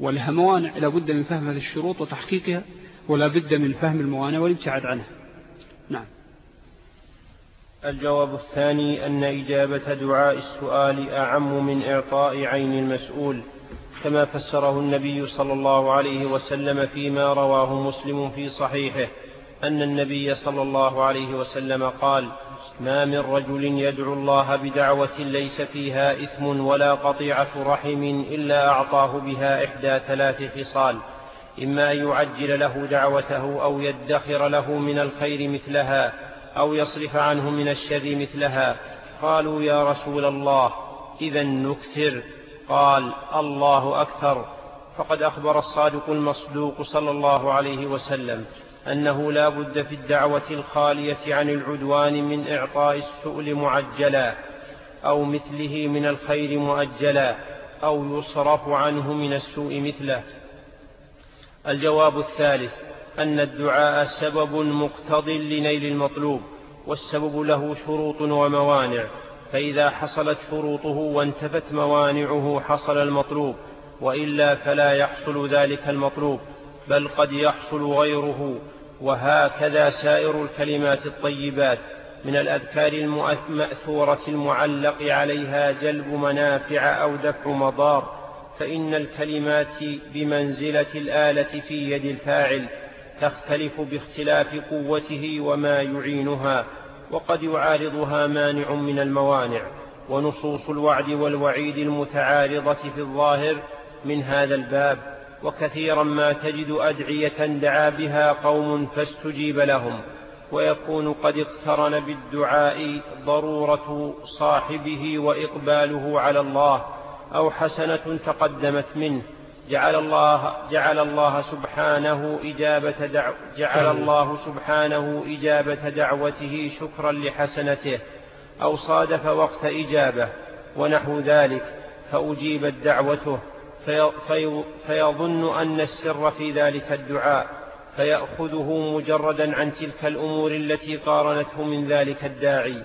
ولها موانع لا بد من فهم هذه الشروط وتحقيقها ولا بد من فهم الموانع والابتعاد عنها. نعم. الجواب الثاني أن إجابة دعاء السؤال أعم من إعطاء عين المسؤول كما فسره النبي صلى الله عليه وسلم فيما رواه مسلم في صحيحه. أن النبي صلى الله عليه وسلم قال ما من رجل يدعو الله بدعوة ليس فيها إثم ولا قطيعة رحم إلا أعطاه بها إحدى ثلاث خصال. إما أن يعجل له دعوته أو يدخر له من الخير مثلها أو يصرف عنه من الشر مثلها. قالوا يا رسول الله إذا نكثر. قال الله أكثر. فقد أخبر الصادق المصدوق صلى الله عليه وسلم. أنه لا بد في الدعوة الخالية عن العدوان من إعطاء السؤل معجلا أو مثله من الخير مؤجلا أو يصرف عنه من السوء مثله. الجواب الثالث أن الدعاء سبب مقتض لنيل المطلوب والسبب له شروط وموانع فإذا حصلت شروطه وانتفت موانعه حصل المطلوب وإلا فلا يحصل ذلك المطلوب. بل قد يحصل غيره وهكذا سائر الكلمات الطيبات من الأذكار المأثورة المعلق عليها جلب منافع أو دفع مضار فإن الكلمات بمنزلة الآلة في يد الفاعل تختلف باختلاف قوته وما يعينها وقد يعارضها مانع من الموانع ونصوص الوعد والوعيد المتعارضة في الظاهر من هذا الباب. وكثيرا ما تجد أدعية دعا بها قوم فاستجيب لهم ويكون قد اقترن بالدعاء ضرورة صاحبه وإقباله على الله أو حسنة تقدمت منه. جعل الله جعل الله سبحانه إجابة دع جعل الله سبحانه إجابة دعوته شكرا لحسنته أو صادف وقت إجابة ونحو ذلك فأجيبت دعوته. في في فيظن أن السر في ذلك الدعاء فيأخذه مجردا عن تلك الأمور التي قارنته من ذلك الداعي.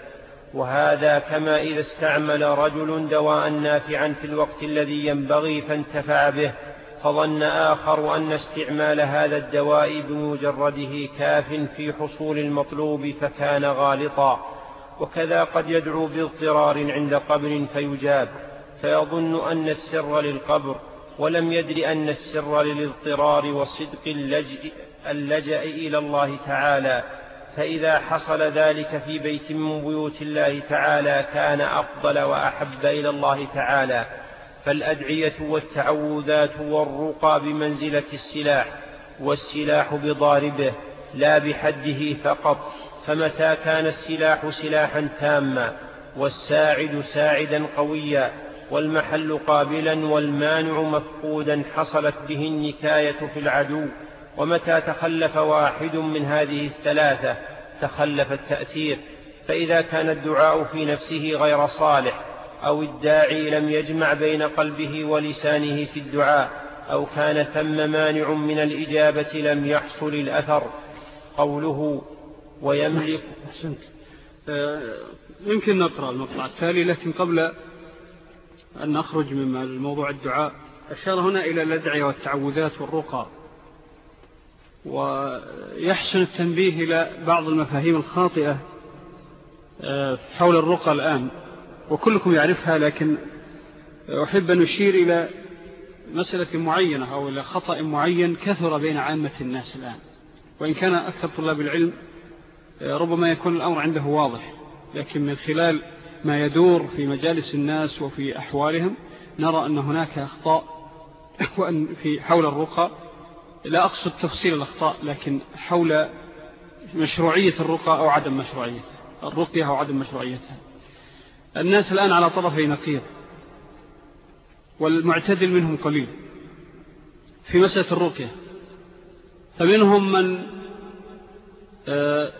وهذا كما إذا استعمل رجل دواء نافعا في الوقت الذي ينبغي فانتفع به فظن آخر أن استعمال هذا الدواء بمجرده كاف في حصول المطلوب فكان غالطا. وكذا قد يدعو باضطرار عند قبر فيجاب. فيظن أن السر للقبر. ولم يدر أن السر للاضطرار وصدق اللجأ, اللجأ إلى الله تعالى فإذا حصل ذلك في بيت من بيوت الله تعالى كان أفضل وأحب إلى الله تعالى. فالأدعية والتعوذات والرقى بمنزلة السلاح والسلاح بضاربه لا بحده فقط فمتى كان السلاح سلاحا تاما والساعد ساعدا قويا والمحل قابلا والمانع مفقودا حصلت به النكاية في العدو. ومتى تخلف واحد من هذه الثلاثة؟ تخلف التأثير. فإذا كان الدعاء في نفسه غير صالح أو الداعي لم يجمع بين قلبه ولسانه في الدعاء أو كان ثم مانع من الإجابة لم يحصل الأثر. قوله ويملك آه، يمكن نقرأ المقطع التالي لكن قبل أن نخرج من الموضوع الدعاء. أشار هنا إلى الأدعية والتعوذات والرقى. ويحسن التنبيه إلى بعض المفاهيم الخاطئة آه، حول الرقى الآن. وكلكم يعرفها لكن أحب أن أشير إلى مسألة معينة أو إلى خطأ معين كثر بين عامة الناس الآن. وإن كان أكثر طلاب العلم آه، ربما يكون الأمر عنده واضح. لكن من خلال ما يدور في مجالس الناس وفي أحوالهم نرى أن هناك أخطاء وأن في حول الرقى. لا أقصد تفصيل الأخطاء لكن حول مشروعية الرقى أو عدم مشروعيتها الرقية أو عدم مشروعيتها. الناس الآن على طرفي نقيض والمعتدل منهم قليل في مسألة الرقية. فمنهم من آه،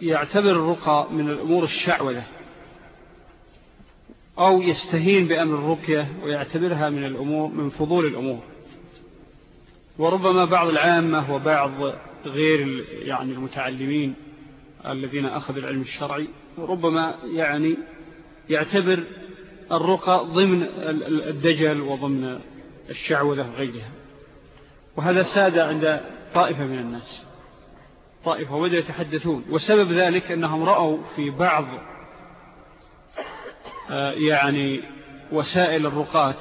يعتبر الرقى من الأمور الشعوذة. أو يستهين بأمر الرقية ويعتبرها من الأمور من فضول الأمور. وربما بعض العامة وبعض غير يعني المتعلمين الذين أخذوا العلم الشرعي ربما يعني يعتبر الرقى ضمن الدجل وضمن الشعوذة وغيرها. وهذا ساد عند طائفة من الناس. طائفة وبدأوا يتحدثون. وسبب ذلك أنهم رأوا في بعض يعني وسائل الرقات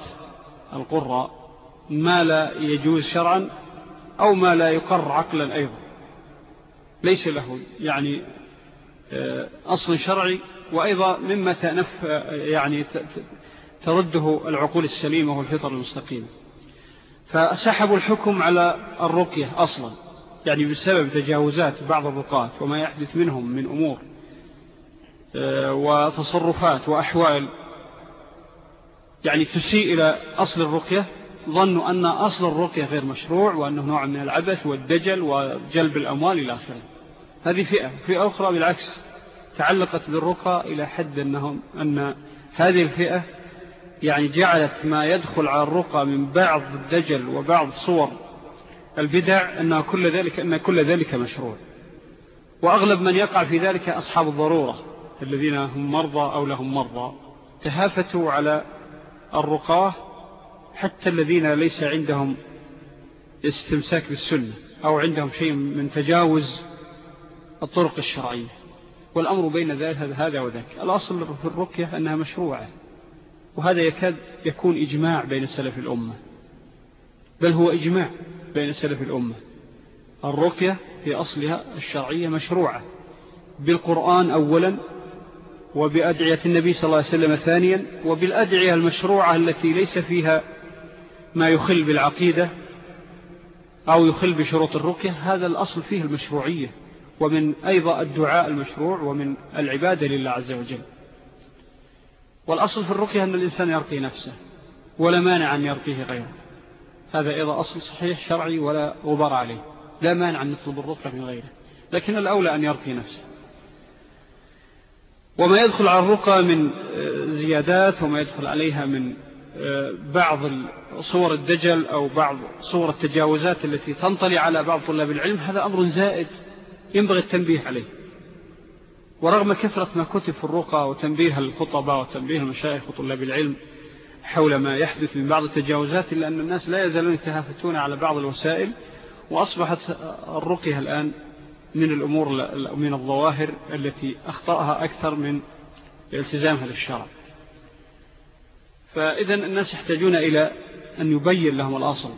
القرى ما لا يجوز شرعا أو ما لا يقر عقلا أيضا. ليس له يعني آه، أصل شرعي وأيضا مما تنف يعني ترده العقول السليمة والفطر المستقيمة فسحبوا الحكم على الرقية أصلا يعني بسبب تجاوزات بعض الرقات وما يحدث منهم من أمور آه، وتصرفات وأحوال. يعني تسيء إلى أصل الرقية ظنوا أن أصل الرقية غير مشروع وأنه نوع من العبث والدجل وجلب الأموال إلى آخره. هذه فئة فئة أخرى بالعكس تعلقت بالرقى إلى حد أنهم أن هذه الفئة يعني جعلت ما يدخل على الرقى من بعض الدجل وبعض صور البدع أن كل ذلك, أن كل ذلك مشروع. وأغلب من يقع في ذلك أصحاب الضرورة. الذين هم مرضى أو لهم مرضى. تهافتوا على الرقاة حتى الذين ليس عندهم استمساك بالسنة أو عندهم شيء من تجاوز الطرق الشرعية. والأمر بين ذلك هذا وذاك. الأصل في الرقية أنها مشروعة. وهذا يكاد يكون إجماع بين سلف الأمة. بل هو إجماع بين سلف الأمة. الرقية في أصلها الشرعية مشروعة. بالقرآن أولا وبأدعية النبي صلى الله عليه وسلم ثانيا وبالأدعية المشروعة التي ليس فيها ما يخل بالعقيدة أو يخل بشروط الرقية هذا الأصل فيه المشروعية ومن أيضا الدعاء المشروع ومن العبادة لله عز وجل. والأصل في الرقية أن الإنسان يرقي نفسه ولا مانع أن يرقيه غيره. هذا أيضا أصل صحيح شرعي ولا غبار عليه لا مانع أن نطلب الرقية من غيره. لكن الأولى أن يرقي نفسه. وما يدخل على الرقى من زيادات وما يدخل عليها من بعض صور الدجل أو بعض صور التجاوزات التي تنطلي على بعض طلاب العلم هذا أمر زائد ينبغي التنبيه عليه. ورغم كثرة ما كتب في الرقى وتنبيه الخطباء وتنبيه المشايخ وطلاب العلم حول ما يحدث من بعض التجاوزات إلا أن الناس لا يزالون يتهافتون على بعض الوسائل وأصبحت الرقية الآن من الأمور من الظواهر التي أخطأها أكثر من التزامها للشرع فإذا الناس يحتاجون إلى أن يبين لهم الأصل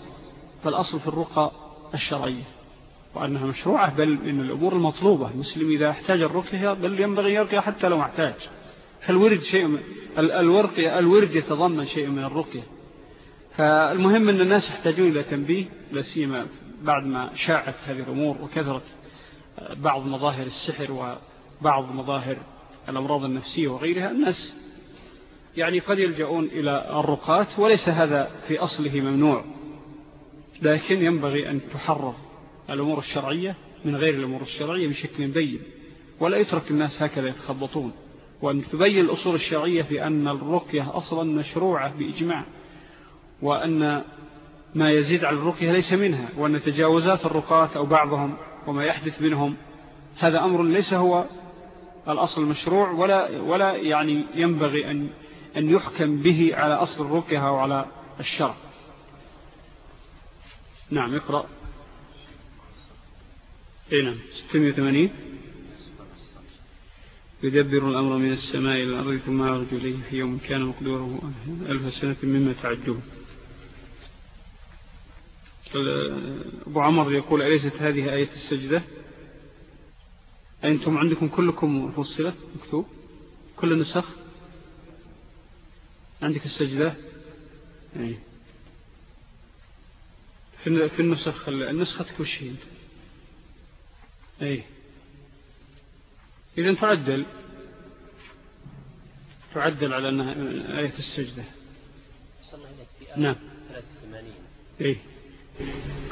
فالأصل في الرقى الشرعية وأنها مشروعة بل من الأمور المطلوبة. المسلم إذا احتاج الرقية بل ينبغي يرقي حتى لو احتاج. فالورد شيء من الورقية الورد يتضمن شيء من الرقية. فالمهم أن الناس يحتاجون إلى تنبيه لسيما بعد ما شاعت هذه الأمور وكثرت بعض مظاهر السحر وبعض مظاهر الأمراض النفسية وغيرها الناس يعني قد يلجؤون إلى الرقات وليس هذا في أصله ممنوع لكن ينبغي أن تحرر الأمور الشرعية من غير الأمور الشرعية بشكل بين ولا يترك الناس هكذا يتخبطون وأن تبين الأصول الشرعية في أن الرقية أصلا مشروعة بإجماع وأن ما يزيد على الرقية ليس منها وأن تجاوزات الرقات أو بعضهم وما يحدث منهم. هذا أمر ليس هو الأصل مشروع ولا, ولا يعني ينبغي أن, أن يحكم به على أصل الرقية أو على الشرع. نعم اقرأ. اي نعم 680 يدبر الأمر من السماء إلى الأرض ثم يرجو إليه في يوم كان مقدوره ألف سنة مما تعدون. أبو عمر يقول أليست هذه آية السجدة؟ أنتم عندكم كلكم فصلت مكتوب؟ كل النسخ عندك السجدة؟ أي في النسخ النسختك وش هي أي إذا تعدل. تعدل على آية السجدة. نعم. 83 إيه.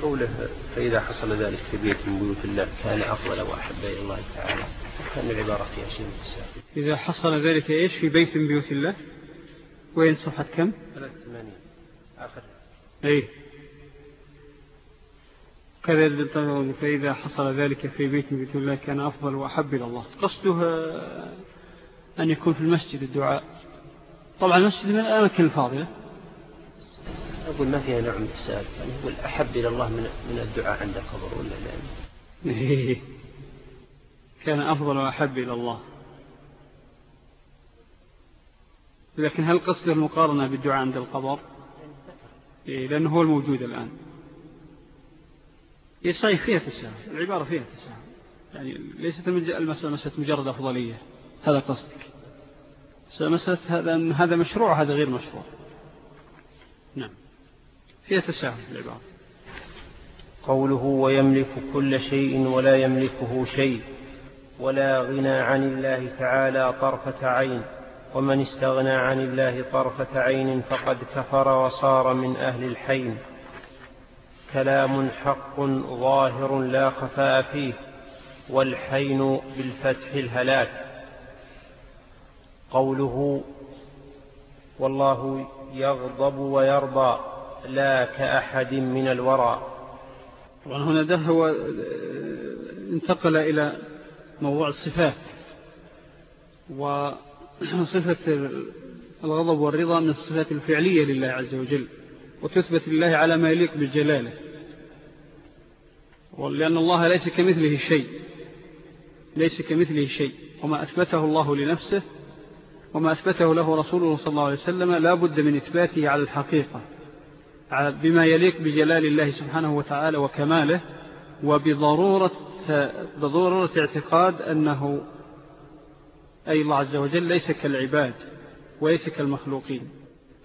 قوله فإذا حصل ذلك في بيت من بيوت الله كان أفضل وأحب إلى الله تعالى. كان العبارة فيها شيء من السابق إذا حصل ذلك إيش؟ في بيت من بيوت الله. وين صفحة كم؟ 83 آخر. أي. كذا فإذا حصل ذلك في بيت من بيوت الله كان أفضل وأحب إلى الله. قصده أن يكون في المسجد الدعاء. طبعا المسجد من الأماكن الفاضلة. أقول ما فيها نوع من التساؤل يعني هو الأحب إلى الله من من الدعاء عند القبر ولا لا؟ كان أفضل وأحب إلى الله. لكن هل قصد المقارنة بالدعاء عند القبر؟ إيه لأنه هو الموجود الآن. إيه صحيح فيها تساهل. العبارة فيها تساهل. يعني ليست المسألة مسألة مجرد أفضلية. هذا قصدك. مسألة هذا هذا مشروع هذا غير مشروع. نعم. فيها تساهل العبارة. قوله ويملك كل شيء ولا يملكه شيء ولا غنى عن الله تعالى طرفة عين ومن استغنى عن الله طرفة عين فقد كفر وصار من أهل الحين. كلام حق ظاهر لا خفاء فيه والحين بالفتح الهلاك. قوله والله يغضب ويرضى لا كأحد من الورى. طبعا هنا ده هو انتقل إلى موضوع الصفات. وصفة الغضب والرضا من الصفات الفعلية لله عز وجل وتثبت لله على ما يليق بالجلالة. ولأن الله ليس كمثله شيء ليس كمثله شيء. وما أثبته الله لنفسه وما أثبته له رسوله صلى الله عليه وسلم لا بد من إثباته على الحقيقة. بما يليق بجلال الله سبحانه وتعالى وكماله وبضرورة بضرورة اعتقاد أنه أي الله عز وجل ليس كالعباد وليس كالمخلوقين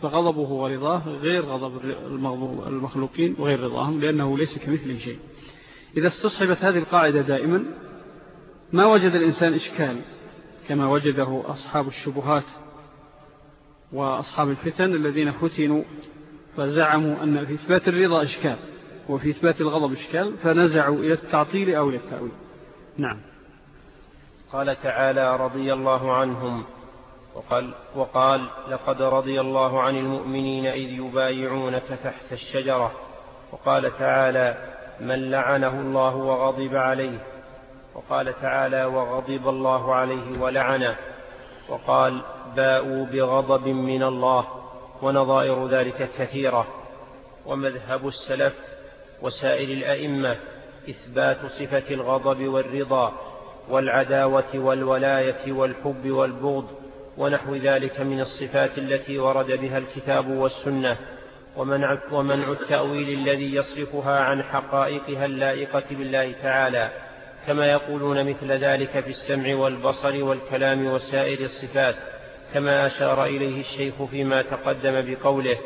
فغضبه ورضاه غير غضب المخلوقين وغير رضاهم لأنه ليس كمثله شيء. إذا استصحبت هذه القاعدة دائما ما وجد الإنسان إشكال كما وجده أصحاب الشبهات وأصحاب الفتن الذين فتنوا فزعموا أن في إثبات الرضا إشكال وفي إثبات الغضب إشكال فنزعوا إلى التعطيل أو إلى التأويل. نعم. قال تعالى رضي الله عنهم وقال, وقال لقد رضي الله عن المؤمنين إذ يبايعونك تحت الشجرة. وقال تعالى من لعنه الله وغضب عليه. وقال تعالى وغضب الله عليه ولعنه. وقال باءوا بغضب من الله. ونظائر ذلك كثيرة. ومذهب السلف وسائر الأئمة إثبات صفة الغضب والرضا والعداوة والولاية والحب والبغض ونحو ذلك من الصفات التي ورد بها الكتاب والسنة. ومنع, ومنع التأويل الذي يصرفها عن حقائقها اللائقة بالله تعالى كما يقولون مثل ذلك في السمع والبصر والكلام وسائر الصفات. كما أشار إليه الشيخ فيما تقدم بقوله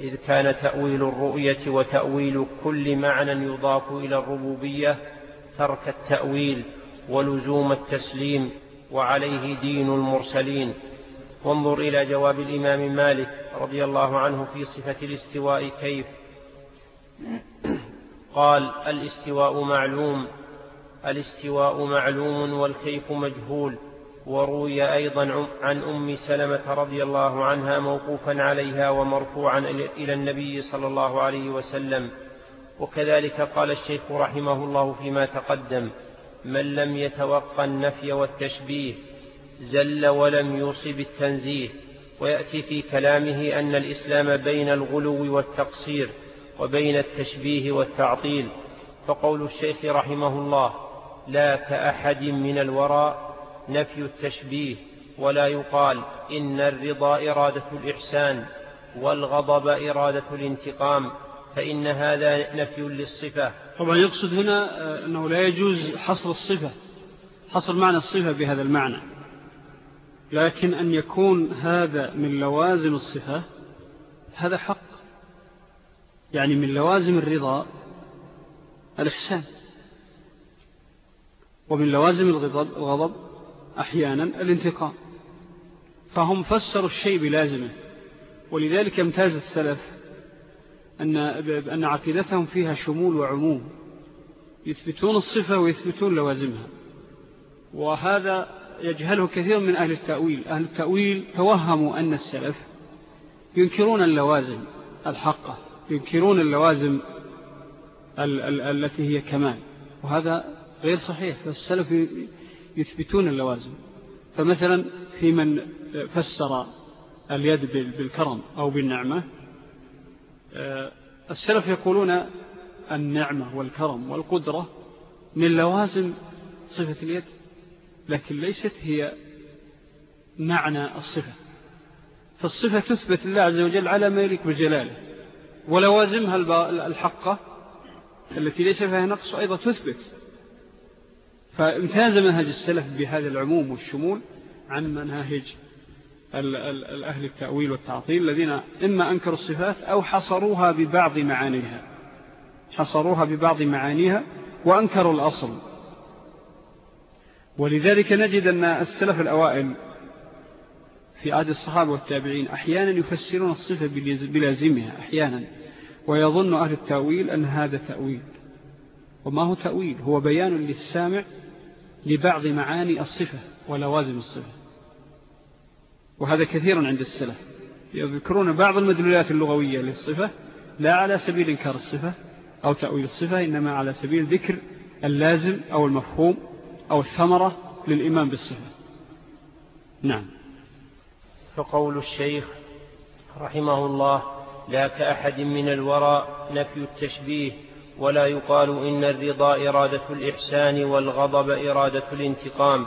إذ كان تأويل الرؤية وتأويل كل معنى يضاف إلى الربوبية ترك التأويل ولزوم التسليم وعليه دين المرسلين. وانظر إلى جواب الإمام مالك رضي الله عنه في صفة الاستواء كيف. قال الاستواء معلوم الاستواء معلوم والكيف مجهول. وروي أيضا عن أم سلمة رضي الله عنها موقوفا عليها ومرفوعا إلى النبي صلى الله عليه وسلم. وكذلك قال الشيخ رحمه الله فيما تقدم من لم يتوقع النفي والتشبيه زل ولم يوصي التنزيه ويأتي في كلامه أن الإسلام بين الغلو والتقصير وبين التشبيه والتعطيل. فقول الشيخ رحمه الله لا كأحد من الورى نفي التشبيه ولا يقال إن الرضا إرادة الإحسان والغضب إرادة الانتقام فإن هذا نفي للصفة. طبعا يقصد هنا آه، أنه لا يجوز حصر الصفة حصر معنى الصفة بهذا المعنى. لكن أن يكون هذا من لوازم الصفة هذا حق. يعني من لوازم الرضا الإحسان. ومن لوازم الغضب أحيانا الانتقام. فهم فسروا الشيء بلازمه ولذلك امتاز السلف أن, عقيدتهم فيها شمول وعموم. يثبتون الصفة ويثبتون لوازمها. وهذا يجهله كثير من أهل التأويل. أهل التأويل توهموا أن السلف ينكرون اللوازم الحقة ينكرون اللوازم ال ال التي هي كمال. وهذا غير صحيح. فالسلف يثبتون اللوازم. فمثلا في من فسر اليد بالكرم أو بالنعمة آه، السلف يقولون النعمة والكرم والقدرة من لوازم صفة اليد لكن ليست هي معنى الصفة. فالصفة تثبت الله عز وجل على ما يليك بجلاله ولوازمها الحقة التي ليس فيها نقص أيضا تثبت. فامتاز منهج السلف بهذا العموم والشمول عن مناهج الأهل التأويل والتعطيل الذين إما أنكروا الصفات أو حصروها ببعض معانيها. حصروها ببعض معانيها وأنكروا الأصل. ولذلك نجد أن السلف الأوائل في عهد الصحابة والتابعين أحيانا يفسرون الصفة بلازمها أحيانا. ويظن أهل التأويل أن هذا تأويل. وما هو تأويل؟ هو بيان للسامع لبعض معاني الصفة ولوازم الصفة. وهذا كثير عند السلف. يذكرون بعض المدلولات اللغوية للصفة لا على سبيل إنكار الصفة أو تأويل الصفة إنما على سبيل ذكر اللازم أو المفهوم أو الثمرة للإيمان بالصفة. نعم. فقول الشيخ رحمه الله لا كأحد من الورى نفي التشبيه ولا يقال إن الرضا إرادة الإحسان والغضب إرادة الانتقام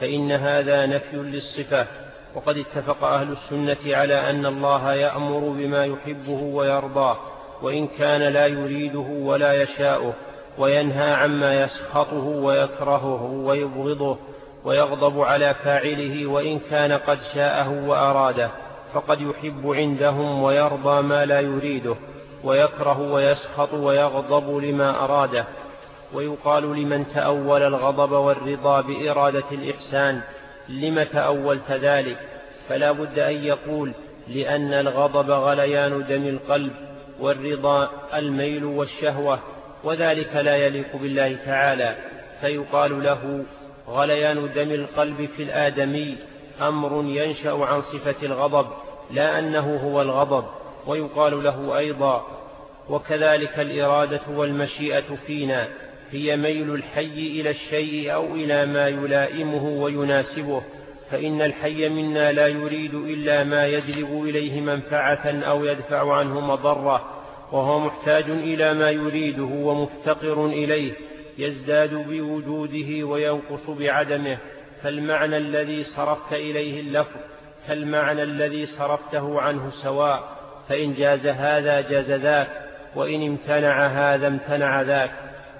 فإن هذا نفي للصفة. وقد اتفق أهل السنة على أن الله يأمر بما يحبه ويرضاه وإن كان لا يريده ولا يشاؤه وينهى عما يسخطه ويكرهه ويبغضه ويغضب على فاعله وإن كان قد شاءه وأراده فقد يحب عندهم ويرضى ما لا يريده. ويكره ويسخط ويغضب لما أراده ويقال لمن تأول الغضب والرضا بإرادة الإحسان لم تأولت ذلك؟ فلا بد أن يقول لأن الغضب غليان دم القلب والرضا الميل والشهوة وذلك لا يليق بالله تعالى. فيقال له غليان دم القلب في الآدمي أمر ينشأ عن صفة الغضب لا أنه هو الغضب. ويقال له أيضا وكذلك الإرادة والمشيئة فينا هي ميل الحي إلى الشيء أو إلى ما يلائمه ويناسبه فإن الحي منا لا يريد إلا ما يجلب إليه منفعة أو يدفع عنه مضرة وهو محتاج إلى ما يريده ومفتقر إليه يزداد بوجوده وينقص بعدمه. فالمعنى الذي صرفت إليه اللفظ كالمعنى الذي صرفته عنه سواء. فإن جاز هذا جاز ذاك وإن امتنع هذا امتنع ذاك.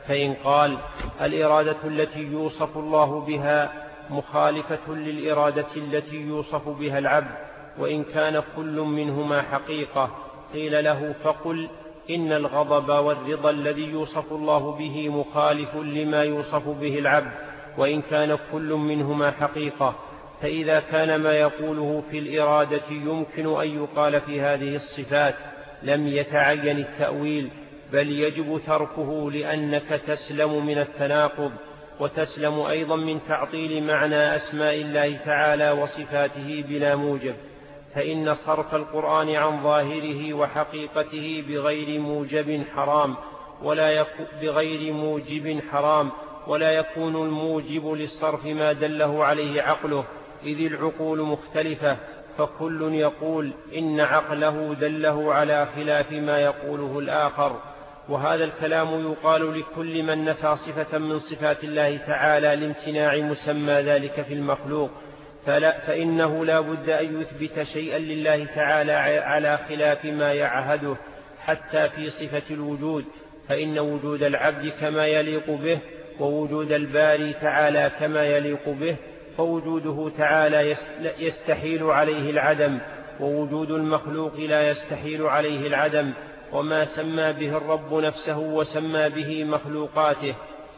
فإن قال الإرادة التي يوصف الله بها مخالفة للإرادة التي يوصف بها العبد وإن كان كل منهما حقيقة قيل له فقل إن الغضب والرضا الذي يوصف الله به مخالف لما يوصف به العبد وإن كان كل منهما حقيقة فإذا كان ما يقوله في الإرادة يمكن أن يقال في هذه الصفات لم يتعين التأويل بل يجب تركه لأنك تسلم من التناقض وتسلم أيضا من تعطيل معنى أسماء الله تعالى وصفاته بلا موجب. فإن صرف القرآن عن ظاهره وحقيقته بغير موجب حرام ولا بغير موجب حرام ولا يكون الموجب للصرف ما دله عليه عقله. إذ العقول مختلفة فكل يقول إن عقله دله على خلاف ما يقوله الآخر. وهذا الكلام يقال لكل من نفى صفة من صفات الله تعالى لامتناع مسمى ذلك في المخلوق. فلا فإنه لا بد أن يثبت شيئا لله تعالى على خلاف ما يعهده حتى في صفة الوجود. فإن وجود العبد كما يليق به ووجود الباري تعالى كما يليق به فوجوده تعالى يستحيل عليه العدم ووجود المخلوق لا يستحيل عليه العدم وما سمى به الرب نفسه وسمى به مخلوقاته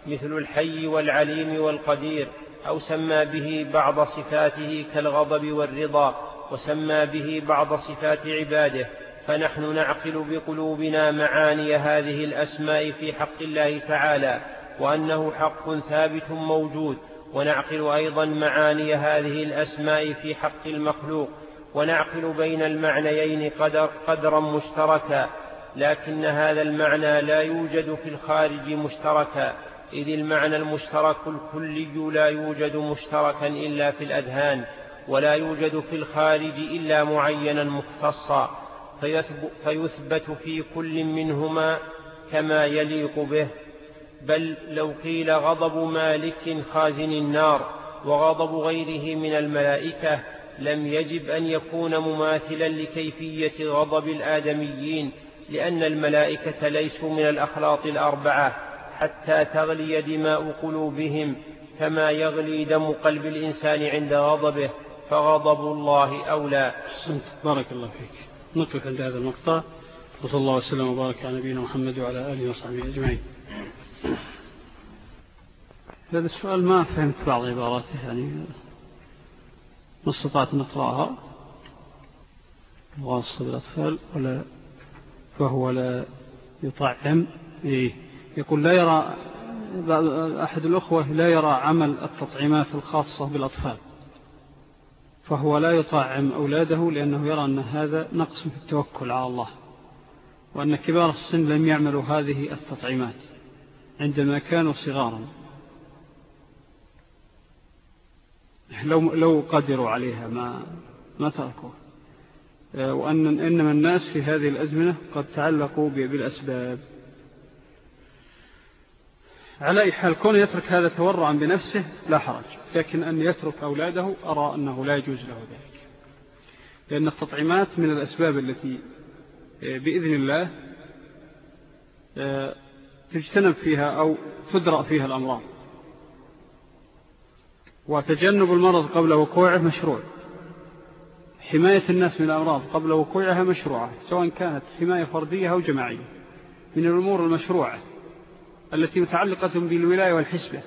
مثل الحي والعليم والقدير أو سمى به بعض صفاته كالغضب والرضا وسمى به بعض صفات عباده. فنحن نعقل بقلوبنا معاني هذه الأسماء في حق الله تعالى وأنه حق ثابت موجود. ونعقل أيضا معاني هذه الأسماء في حق المخلوق ونعقل بين المعنيين قدر قدرا مشتركا لكن هذا المعنى لا يوجد في الخارج مشتركا إذ المعنى المشترك الكلي لا يوجد مشتركا إلا في الأذهان ولا يوجد في الخارج إلا معينا مختصا فيثبت في كل منهما كما يليق به. بل لو قيل غضب مالك خازن النار وغضب غيره من الملائكة لم يجب أن يكون مماثلا لكيفية غضب الآدميين لأن الملائكة ليسوا من الأخلاط الأربعة حتى تغلي دماء قلوبهم كما يغلي دم قلب الإنسان عند غضبه فغضب الله أولى. بارك الله فيك. نقف عند هذا المقطع. وصلى الله وسلم وبارك على نبينا محمد وعلى آله وصحبه أجمعين. هذا السؤال ما فهمت بعض عباراته يعني ما استطعت أن أقرأها. خاصة بالأطفال ولا فهو لا يطعم. إيه. يقول لا يرى أحد الأخوة لا يرى عمل التطعيمات الخاصة بالأطفال. فهو لا يطعم أولاده لأنه يرى أن هذا نقص في التوكل على الله وأن كبار السن لم يعملوا هذه التطعيمات. عندما كانوا صغارا. لو, لو قدروا عليها ما, ما تركوها. وأن إنما الناس في هذه الأزمنة قد تعلقوا بالأسباب. على أي حال كون يترك هذا تورعا بنفسه لا حرج لكن أن يترك أولاده أرى أنه لا يجوز له ذلك. لأن التطعيمات من الأسباب التي آه، بإذن الله آه، تجتنب فيها أو تدرأ فيها الأمراض. وتجنب المرض قبل وقوعه مشروع. حماية الناس من الأمراض قبل وقوعها مشروعة سواء كانت حماية فردية أو جماعية من الأمور المشروعة التي متعلقة بالولاية والحسبة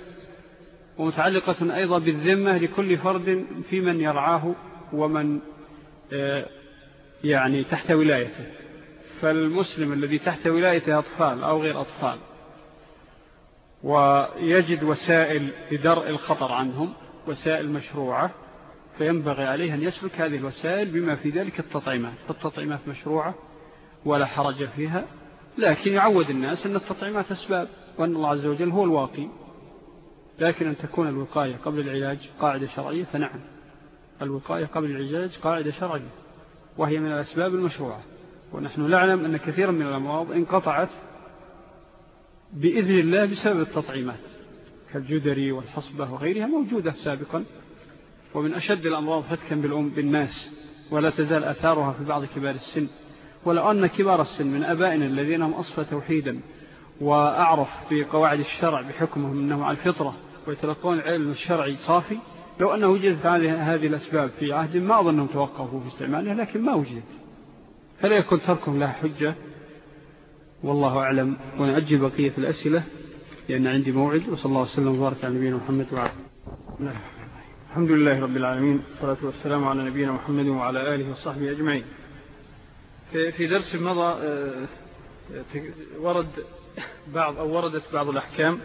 ومتعلقة أيضا بالذمة لكل فرد في من يرعاه ومن آه، يعني تحت ولايته. فالمسلم الذي تحت ولايته أطفال أو غير أطفال ويجد وسائل لدرء الخطر عنهم وسائل مشروعة فينبغي عليه أن يسلك هذه الوسائل بما في ذلك التطعيمات. فالتطعيمات مشروعة ولا حرج فيها لكن يعود الناس أن التطعيمات أسباب وأن الله عز وجل هو الواقي. لكن أن تكون الوقاية قبل العلاج قاعدة شرعية فنعم. الوقاية قبل العلاج قاعدة شرعية وهي من الأسباب المشروعة. ونحن نعلم أن كثيرا من الأمراض انقطعت بإذن الله بسبب التطعيمات. كالجدري والحصبة وغيرها موجودة سابقا ومن أشد الأمراض فتكا بالأم بالناس ولا تزال أثارها في بعض كبار السن. ولو أن كبار السن من أبائنا الذين هم أصفى توحيدا وأعرف في قواعد الشرع بحكمهم أنهم على الفطرة ويتلقون العلم الشرعي صافي لو أنه وجدت هذه الأسباب في عهد ما أظنهم توقفوا في استعمالها لكن ما وجدت. فلا يكون تركهم لها حجة والله أعلم. ونأجل بقية الأسئلة لأن عندي موعد. وصلى الله وسلم وبارك على نبينا محمد وعلى الحمد لله رب العالمين والصلاة والسلام على نبينا محمد وعلى آله وصحبه أجمعين. في درس مضى آه، ورد بعض أو وردت بعض الأحكام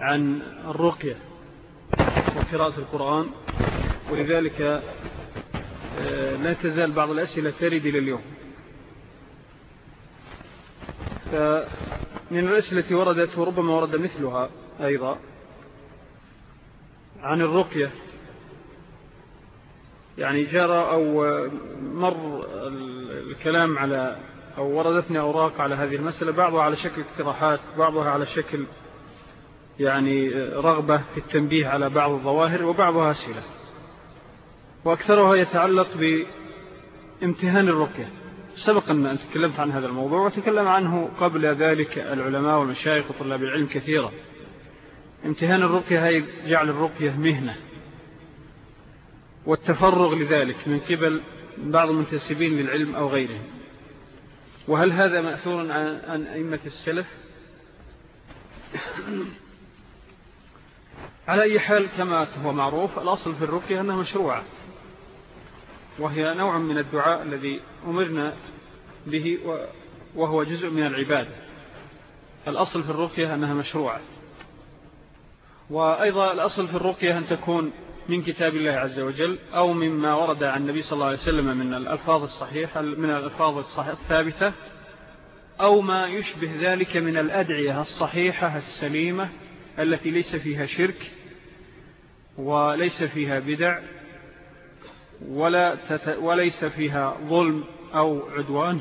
عن الرقية وقراءة القرآن ولذلك آه، لا تزال بعض الأسئلة ترد إلى اليوم. فمن الأسئلة التي وردت وربما ورد مثلها أيضا عن الرقية. يعني جرى أو مر الكلام على أو وردتني أوراق على هذه المسألة بعضها على شكل اقتراحات بعضها على شكل يعني رغبة في التنبيه على بعض الظواهر وبعضها أسئلة. وأكثرها يتعلق بامتهان الرقية. سبق أن تكلمت عن هذا الموضوع وتكلم عنه قبل ذلك العلماء والمشايخ وطلاب العلم كثيرا. امتهان الرقية هي جعل الرقية مهنة. والتفرغ لذلك من قبل بعض المنتسبين للعلم أو غيرهم. وهل هذا مأثور عن أئمة السلف؟ على أي حال كما هو معروف الأصل في الرقية أنها مشروعة. وهي نوع من الدعاء الذي أمرنا به وهو جزء من العبادة. الأصل في الرقية أنها مشروعة. وأيضا الأصل في الرقية أن تكون من كتاب الله عز وجل أو مما ورد عن النبي صلى الله عليه وسلم من الألفاظ الصحيحة من الألفاظ الثابتة أو ما يشبه ذلك من الأدعية الصحيحة السليمة التي ليس فيها شرك وليس فيها بدع ولا تت وليس فيها ظلم أو عدوان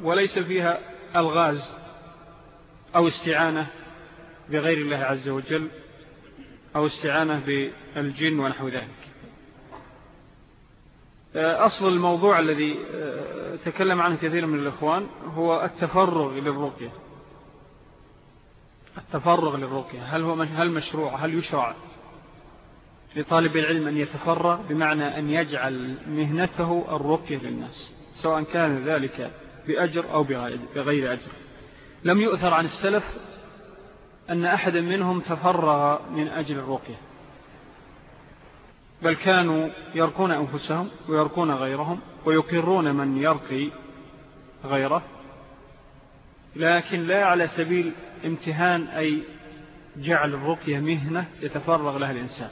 وليس فيها الغاز أو استعانة بغير الله عز وجل أو استعانة بالجن ونحو ذلك. أصل الموضوع الذي تكلم عنه كثير من الإخوان هو التفرغ للرقية. التفرغ للرقية. هل هو هل مشروع؟ هل يشرع؟ لطالب العلم أن يتفرغ بمعنى أن يجعل مهنته الرقية للناس سواء كان ذلك بأجر أو بغير أجر. لم يؤثر عن السلف أن أحد منهم تفرغ من أجل الرقية. بل كانوا يرقون أنفسهم ويرقون غيرهم ويقرون من يرقي غيره. لكن لا على سبيل امتهان أي جعل الرقية مهنة يتفرغ لها الإنسان.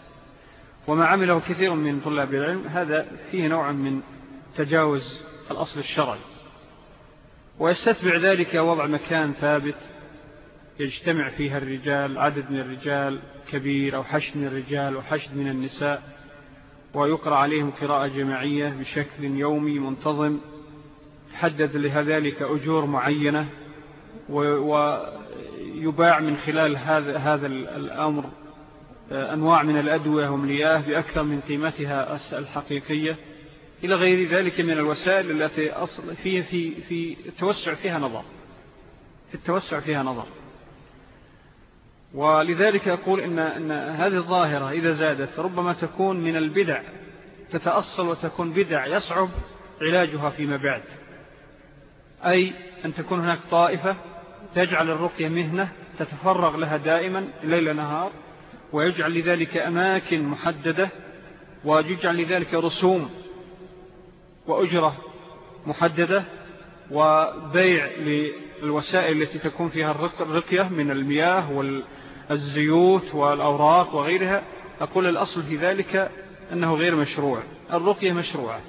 وما عمله كثير من طلاب العلم هذا فيه نوع من تجاوز الأصل الشرعي. ويستتبع ذلك وضع مكان ثابت يجتمع فيها الرجال عدد من الرجال كبير أو حشد من الرجال وحشد من النساء ويقرأ عليهم قراءة جماعية بشكل يومي منتظم حدد لذلك أجور معينة ويباع من خلال هذا هذا الأمر أنواع من الأدوية وملياه بأكثر من قيمتها الحقيقية. إلى غير ذلك من الوسائل التي أصل فيه في, في التوسع فيها نظر. في التوسع فيها نظر. ولذلك أقول إن, إن هذه الظاهرة إذا زادت ربما تكون من البدع تتأصل وتكون بدع يصعب علاجها فيما بعد. أي أن تكون هناك طائفة تجعل الرقية مهنة تتفرغ لها دائما ليل نهار ويجعل لذلك أماكن محددة ويجعل لذلك رسوم وأجرة محددة وبيع للوسائل التي تكون فيها الرقية من المياه والزيوت والأوراق وغيرها. أقول الأصل في ذلك أنه غير مشروع. الرقية مشروعة.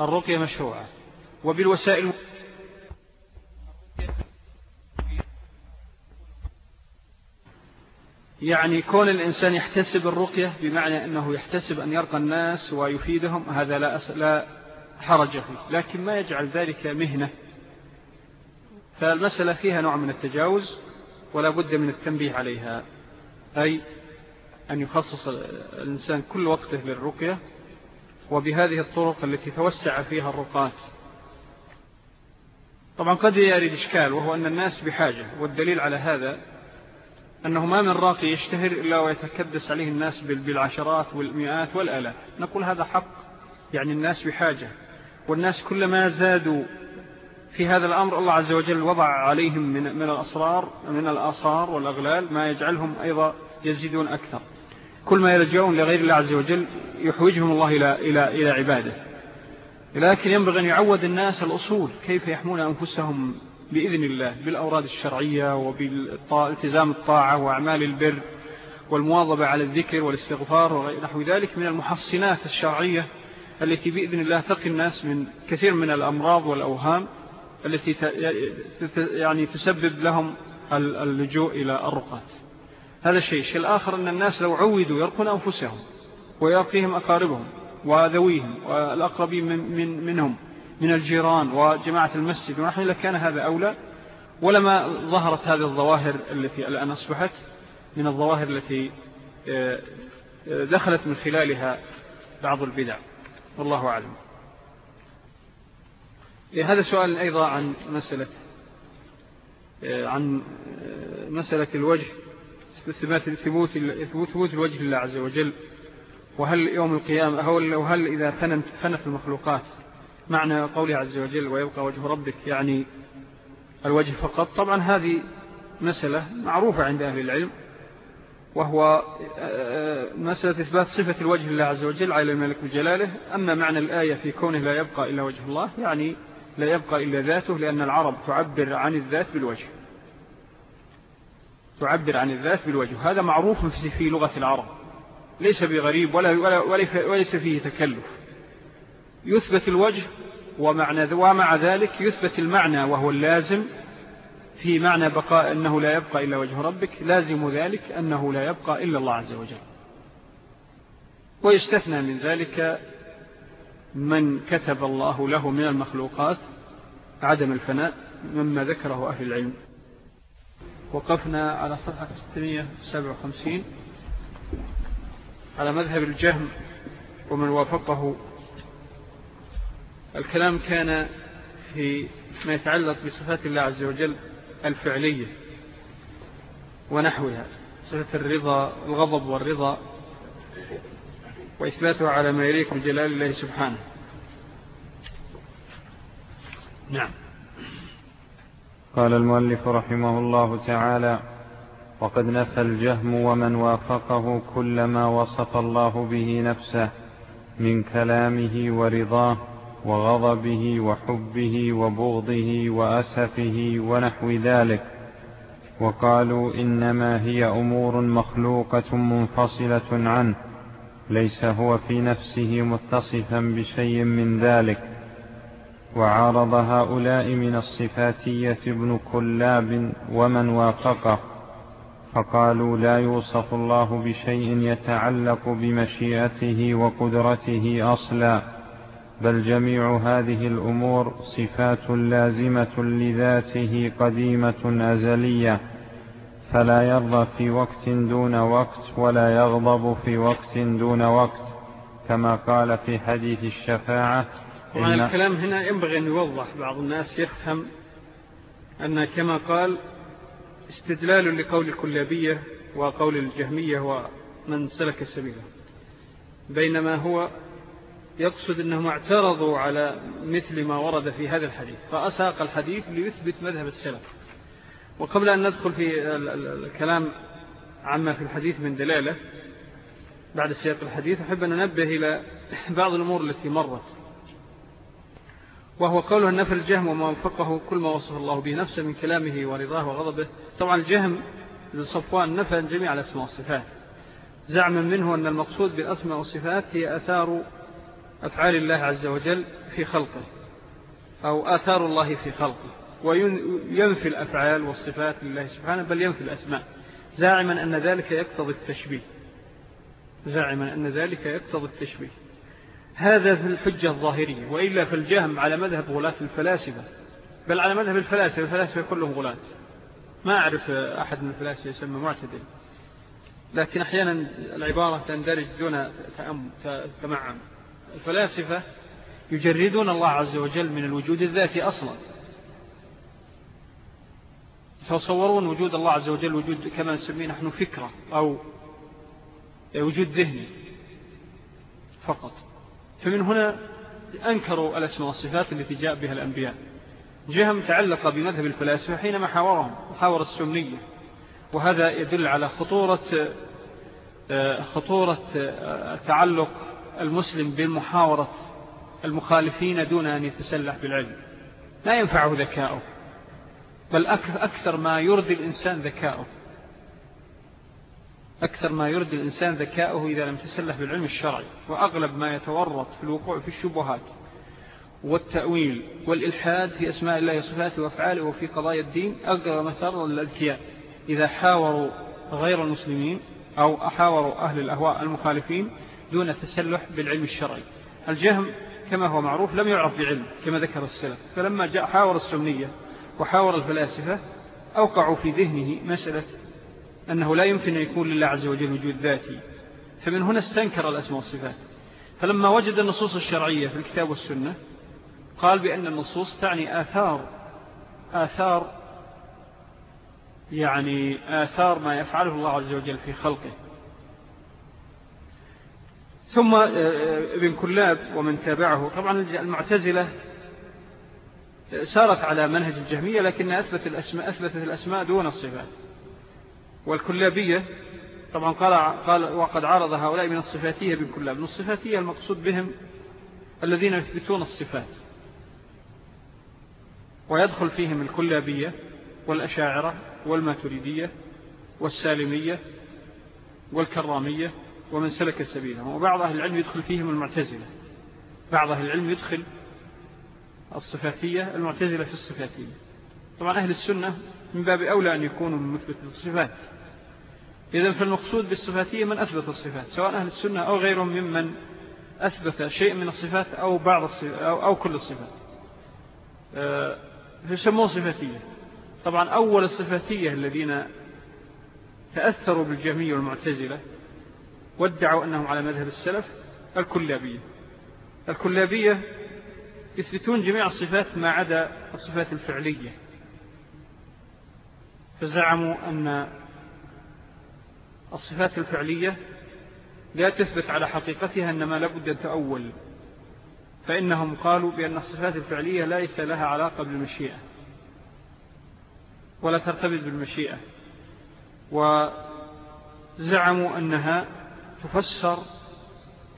الرقية مشروعة. وبالوسائل يعني كون الإنسان يحتسب الرقية بمعنى أنه يحتسب أن يرقى الناس ويفيدهم هذا لا, لا حرج فيه لكن ما يجعل ذلك مهنة. فالمسألة فيها نوع من التجاوز ولا بد من التنبيه عليها أي أن يخصص الإنسان كل وقته للرقية وبهذه الطرق التي توسع فيها الرقات طبعا قد يريد إشكال وهو أن الناس بحاجة والدليل على هذا أنه ما من راقي يشتهر إلا ويتكدس عليه الناس بالعشرات والمئات والألاف. نقول هذا حق يعني الناس بحاجة. والناس كلما زادوا في هذا الأمر الله عز وجل وضع عليهم من, من الأسرار من الآثار والأغلال ما يجعلهم أيضا يزيدون أكثر. كل ما يرجعون لغير الله عز وجل يحوجهم الله إلى, إلى, إلى عباده. لكن ينبغي أن يعود الناس الأصول كيف يحمون أنفسهم بإذن الله بالأوراد الشرعية وبالتزام الطاعة وأعمال البر والمواظبة على الذكر والاستغفار ونحو ذلك من المحصنات الشرعية التي بإذن الله تقي الناس من كثير من الأمراض والأوهام التي يعني تسبب لهم اللجوء إلى الرقات. هذا الشيء. الشيء الآخر أن الناس لو عودوا يرقون أنفسهم ويرقيهم أقاربهم وذويهم والأقربين من من منهم من الجيران وجماعة المسجد. ونحن إلا كان هذا أولى ولما ظهرت هذه الظواهر التي الآن أصبحت من الظواهر التي آه، آه، دخلت من خلالها بعض البدع. والله أعلم. إيه، هذا سؤال أيضا عن مسألة آه، عن مسألة الوجه ثبوت ثبوت الوجه لله عز وجل. وهل يوم القيامة وهل إذا فنت المخلوقات معنى قوله عز وجل ويبقى وجه ربك يعني الوجه فقط. طبعا هذه مسألة معروفة عند أهل العلم وهو آه، مسألة إثبات صفة الوجه لله عز وجل على الملك بجلاله. أما معنى الآية في كونه لا يبقى إلا وجه الله يعني لا يبقى إلا ذاته لأن العرب تعبر عن الذات بالوجه. تعبر عن الذات بالوجه. هذا معروف في لغة العرب. ليس بغريب ولا وليس فيه تكلف. يثبت الوجه ومعنى ومع ذلك يثبت المعنى وهو اللازم في معنى بقاء أنه لا يبقى إلا وجه ربك. لازم ذلك أنه لا يبقى إلا الله عز وجل. ويستثنى من ذلك من كتب الله له من المخلوقات عدم الفناء مما ذكره أهل العلم. وقفنا على صفحة 657 على مذهب الجهم ومن وافقه الكلام كان في ما يتعلق بصفات الله عز وجل الفعلية ونحوها صفة الرضا الغضب والرضا وإثباتها على ما يليق بجلال الله سبحانه. نعم. قال المؤلف رحمه الله تعالى وقد نفى الجهم ومن وافقه كل ما وصف الله به نفسه من كلامه ورضاه وغضبه وحبه وبغضه وأسفه ونحو ذلك. وقالوا إنما هي أمور مخلوقة منفصلة عنه ليس هو في نفسه متصفا بشيء من ذلك. وعارض هؤلاء من الصفاتية ابن كلاب ومن وافقه فقالوا لا يوصف الله بشيء يتعلق بمشيئته وقدرته أصلا. بل جميع هذه الأمور صفات لازمة لذاته قديمة أزلية. فلا يرضى في وقت دون وقت ولا يغضب في وقت دون وقت. كما قال في حديث الشفاعة طبعا الكلام هنا ينبغي أن يوضح بعض الناس يفهم أن كما قال استدلال لقول الكلابية وقول الجهمية ومن سلك السبيل بينما هو يقصد أنهم اعترضوا على مثل ما ورد في هذا الحديث فأساق الحديث ليثبت مذهب السلف. وقبل أن ندخل في الكلام عما في الحديث من دلالة بعد سياق الحديث أحب أن ننبه إلى بعض الأمور التي مرت. وهو قوله النفى الجهم وما وفقه كل ما وصف الله به نفسه من كلامه ورضاه وغضبه. طبعا الجهم صفوان نفى جميع الأسماء والصفات. زعما منه أن المقصود بالأسماء والصفات هي أثار أفعال الله عز وجل في خلقه أو آثار الله في خلقه وينفي الأفعال والصفات لله سبحانه بل ينفي الأسماء. زاعما أن ذلك يقتضي التشبيه. زاعما أن ذلك يقتضي التشبيه. هذا في الحجة الظاهرية وإلا في الجهم على مذهب غلاة الفلاسفة. بل على مذهب الفلاسفة الفلاسفة كلهم غلاة. ما أعرف أحد من الفلاسفة يسمى معتدل. لكن أحيانا العبارة تندرج دون تمعن. الفلاسفة يجردون الله عز وجل من الوجود الذاتي أصلا. فيصورون وجود الله عز وجل وجود كما نسميه نحن فكرة أو وجود ذهني فقط. فمن هنا أنكروا الأسماء والصفات التي جاء بها الأنبياء. جهم تعلق بمذهب الفلاسفة حينما حاورهم حاور السنية. وهذا يدل على خطورة خطورة تعلق المسلم بالمحاورة المخالفين دون أن يتسلح بالعلم. لا ينفعه ذكاؤه بل أكثر ما يرضي الإنسان ذكاؤه. أكثر ما يرضي الإنسان ذكاؤه إذا لم تسلح بالعلم الشرعي. وأغلب ما يتورط في الوقوع في الشبهات والتأويل والإلحاد في أسماء الله وصفاته وأفعاله وفي قضايا الدين ما ترى للأذكياء إذا حاوروا غير المسلمين أو أحاوروا أهل الأهواء المخالفين دون تسلح بالعلم الشرعي. الجهم كما هو معروف لم يعرف بعلم كما ذكر السلف. فلما جاء حاور السنية وحاور الفلاسفة أوقعوا في ذهنه مسألة أنه لا يمكن أن يكون لله عز وجل وجود ذاتي. فمن هنا استنكر الأسماء والصفات. فلما وجد النصوص الشرعية في الكتاب والسنة قال بأن النصوص تعني آثار آثار يعني آثار ما يفعله الله عز وجل في خلقه. ثم آه، آه، ابن كلاب ومن تابعه. طبعا المعتزلة سارت على منهج الجهمية لكن أثبت الأسماء أثبتت الأسماء دون الصفات. والكلابية طبعا قال, قال وقد عرض هؤلاء من الصفاتية ابن كلاب. من الصفاتية المقصود بهم الذين يثبتون الصفات. ويدخل فيهم الكلابية والأشاعرة والماتريدية والسالمية والكرامية ومن سلك سبيلهم وبعض أهل العلم يدخل فيهم المعتزلة. بعض أهل العلم يدخل الصفاتية المعتزلة في الصفاتية. طبعا أهل السنة من باب أولى أن يكونوا من مثبت الصفات. إذن فالمقصود بالصفاتية من أثبت الصفات سواء أهل السنة أو غيرهم ممن أثبت شيء من الصفات أو بعض الصفات أو, أو كل الصفات. آه، فيسموه صفاتية. طبعا أول الصفاتية الذين تأثروا بالجهمية والمعتزلة وادعوا أنهم على مذهب السلف الكلابية. الكلابية يثبتون جميع الصفات ما عدا الصفات الفعلية. فزعموا أن الصفات الفعلية لا تثبت على حقيقتها إنما لابد أن تأول فإنهم قالوا بأن الصفات الفعلية ليس لها علاقة بالمشيئة ولا ترتبط بالمشيئة. وزعموا أنها تفسر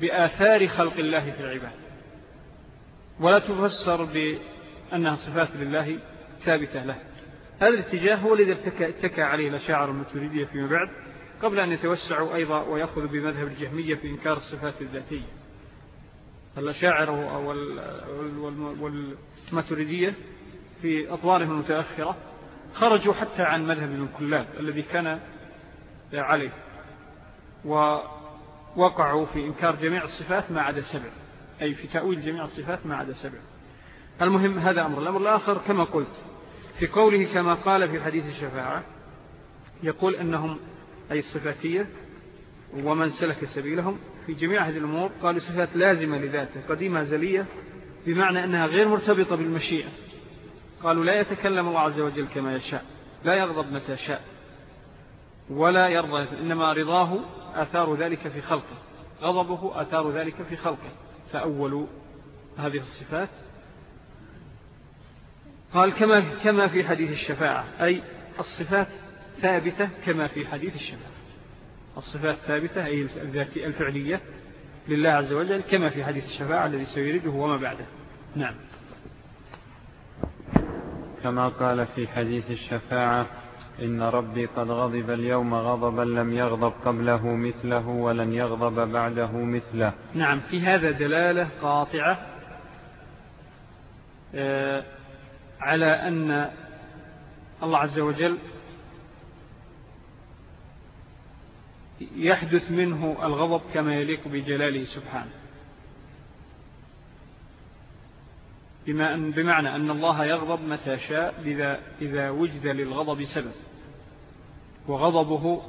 بآثار خلق الله في العباد. ولا تفسر بأنها صفات لله ثابتة له. هذا الاتجاه هو الذي اتكى عليه الأشاعر المتريدية فيما بعد قبل أن يتوسعوا أيضا ويأخذوا بمذهب الجهمية في إنكار الصفات الذاتية. الأشاعر والماتريدية في أطوارهم المتأخرة خرجوا حتى عن مذهب ابن كلاب الذي كان عليه. ووقعوا في إنكار جميع الصفات ما عدا سبع. أي في تأويل جميع الصفات ما عدا سبع. المهم هذا أمر. الأمر الآخر كما قلت في قوله كما قال في حديث الشفاعة يقول أنهم أي الصفاتية ومن سلك سبيلهم في جميع هذه الأمور قالوا صفات لازمة لذاته قديمة زلية بمعنى أنها غير مرتبطة بالمشيئة. قالوا لا يتكلم الله عز وجل كما يشاء لا يغضب متى شاء ولا يرضى إنما رضاه أثار ذلك في خلقه. غضبه أثار ذلك في خلقه. فأولوا هذه الصفات. قال كما, كما في حديث الشفاعة. أي الصفات ثابتة كما في حديث الشفاعة. الصفات ثابتة أي الفعلية لله عز وجل كما في حديث الشفاعة الذي سيرده وما بعده. نعم. كما قال في حديث الشفاعة إن ربي قد غضب اليوم غضبا لم يغضب قبله مثله ولن يغضب بعده مثله. نعم في هذا دلالة قاطعة آه، على أن الله عز وجل يحدث منه الغضب كما يليق بجلاله سبحانه. بمعنى أن الله يغضب متى شاء إذا وجد للغضب سبب. وغضبه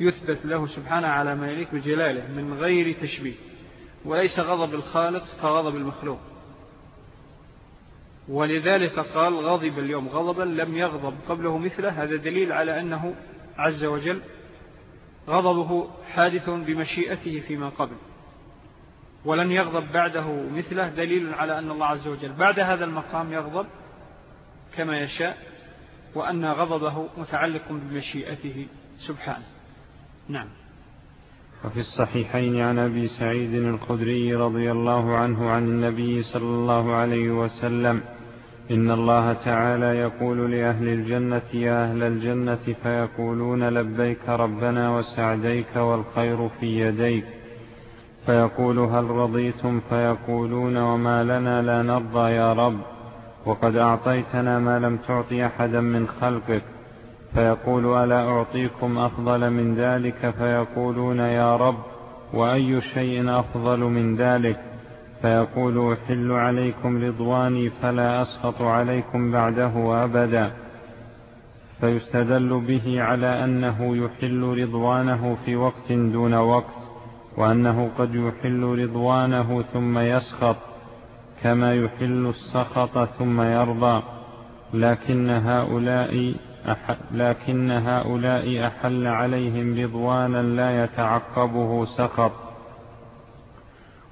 يثبت له سبحانه على ما يليق بجلاله من غير تشبيه. وليس غضب الخالق كغضب المخلوق. ولذلك قال غضب اليوم غضبا لم يغضب قبله مثله. هذا دليل على أنه عز وجل غضبه حادث بمشيئته فيما قبل. ولن يغضب بعده مثله دليل على أن الله عز وجل بعد هذا المقام يغضب كما يشاء وأن غضبه متعلق بمشيئته. سبحانه نعم. وفي الصحيحين عن أبي سعيد الخدري رضي الله عنه عن النبي صلى الله عليه وسلم إن الله تعالى يقول لأهل الجنة يا أهل الجنة فيقولون لبيك ربنا وسعديك والخير في يديك. فيقول هل رضيتم؟ فيقولون وما لنا لا نرضى يا رب. وقد أعطيتنا ما لم تعطي أحدا من خلقك. فيقول ألا أعطيكم أفضل من ذلك؟ فيقولون يا رب. وأي شيء أفضل من ذلك؟ فيقول أحل عليكم رضواني فلا أسخط عليكم بعده أبدا. فيستدل به على أنه يحل رضوانه في وقت دون وقت. وأنه قد يحل رضوانه ثم يسخط كما يحل السخط ثم يرضى. لكن هؤلاء لكن هؤلاء أحل عليهم رضوانا لا يتعقبه سخط.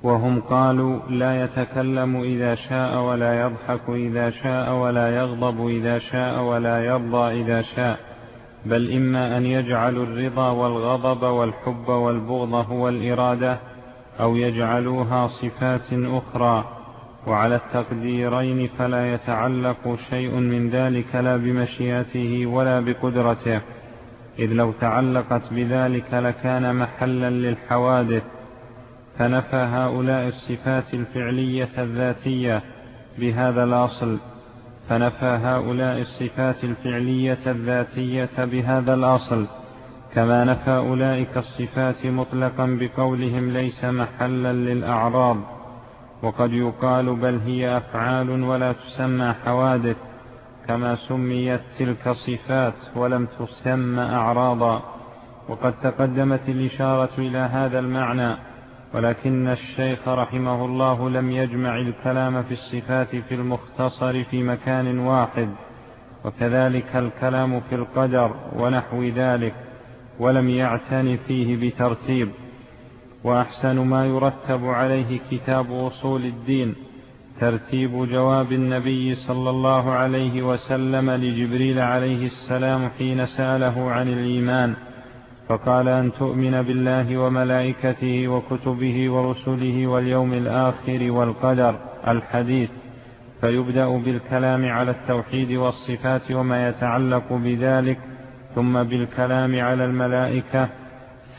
وهم قالوا لا يتكلم إذا شاء ولا يضحك إذا شاء ولا يغضب إذا شاء ولا يرضى إذا شاء. بل إما أن يجعلوا الرضا والغضب والحب والبغض هو الإرادة أو يجعلوها صفات أخرى. وعلى التقديرين فلا يتعلق شيء من ذلك لا بمشيئته ولا بقدرته. إذ لو تعلقت بذلك لكان محلا للحوادث. فنفى هؤلاء الصفات الفعلية الذاتية بهذا الأصل. فنفى هؤلاء الصفات الفعلية الذاتية بهذا الأصل كما نفى أولئك الصفات مطلقا بقولهم ليس محلا للأعراض وقد يقال بل هي أفعال ولا تسمى حوادث كما سميت تلك صفات ولم تسمى أعراضا وقد تقدمت الإشارة إلى هذا المعنى. ولكن الشيخ رحمه الله لم يجمع الكلام في الصفات في المختصر في مكان واحد وكذلك الكلام في القدر ونحو ذلك ولم يعتن فيه بترتيب. وأحسن ما يرتب عليه كتاب أصول الدين ترتيب جواب النبي صلى الله عليه وسلم لجبريل عليه السلام حين سأله عن الإيمان. فقال أن تؤمن بالله وملائكته وكتبه ورسله واليوم الآخر والقدر الحديث. فيبدأ بالكلام على التوحيد والصفات وما يتعلق بذلك ثم بالكلام على الملائكة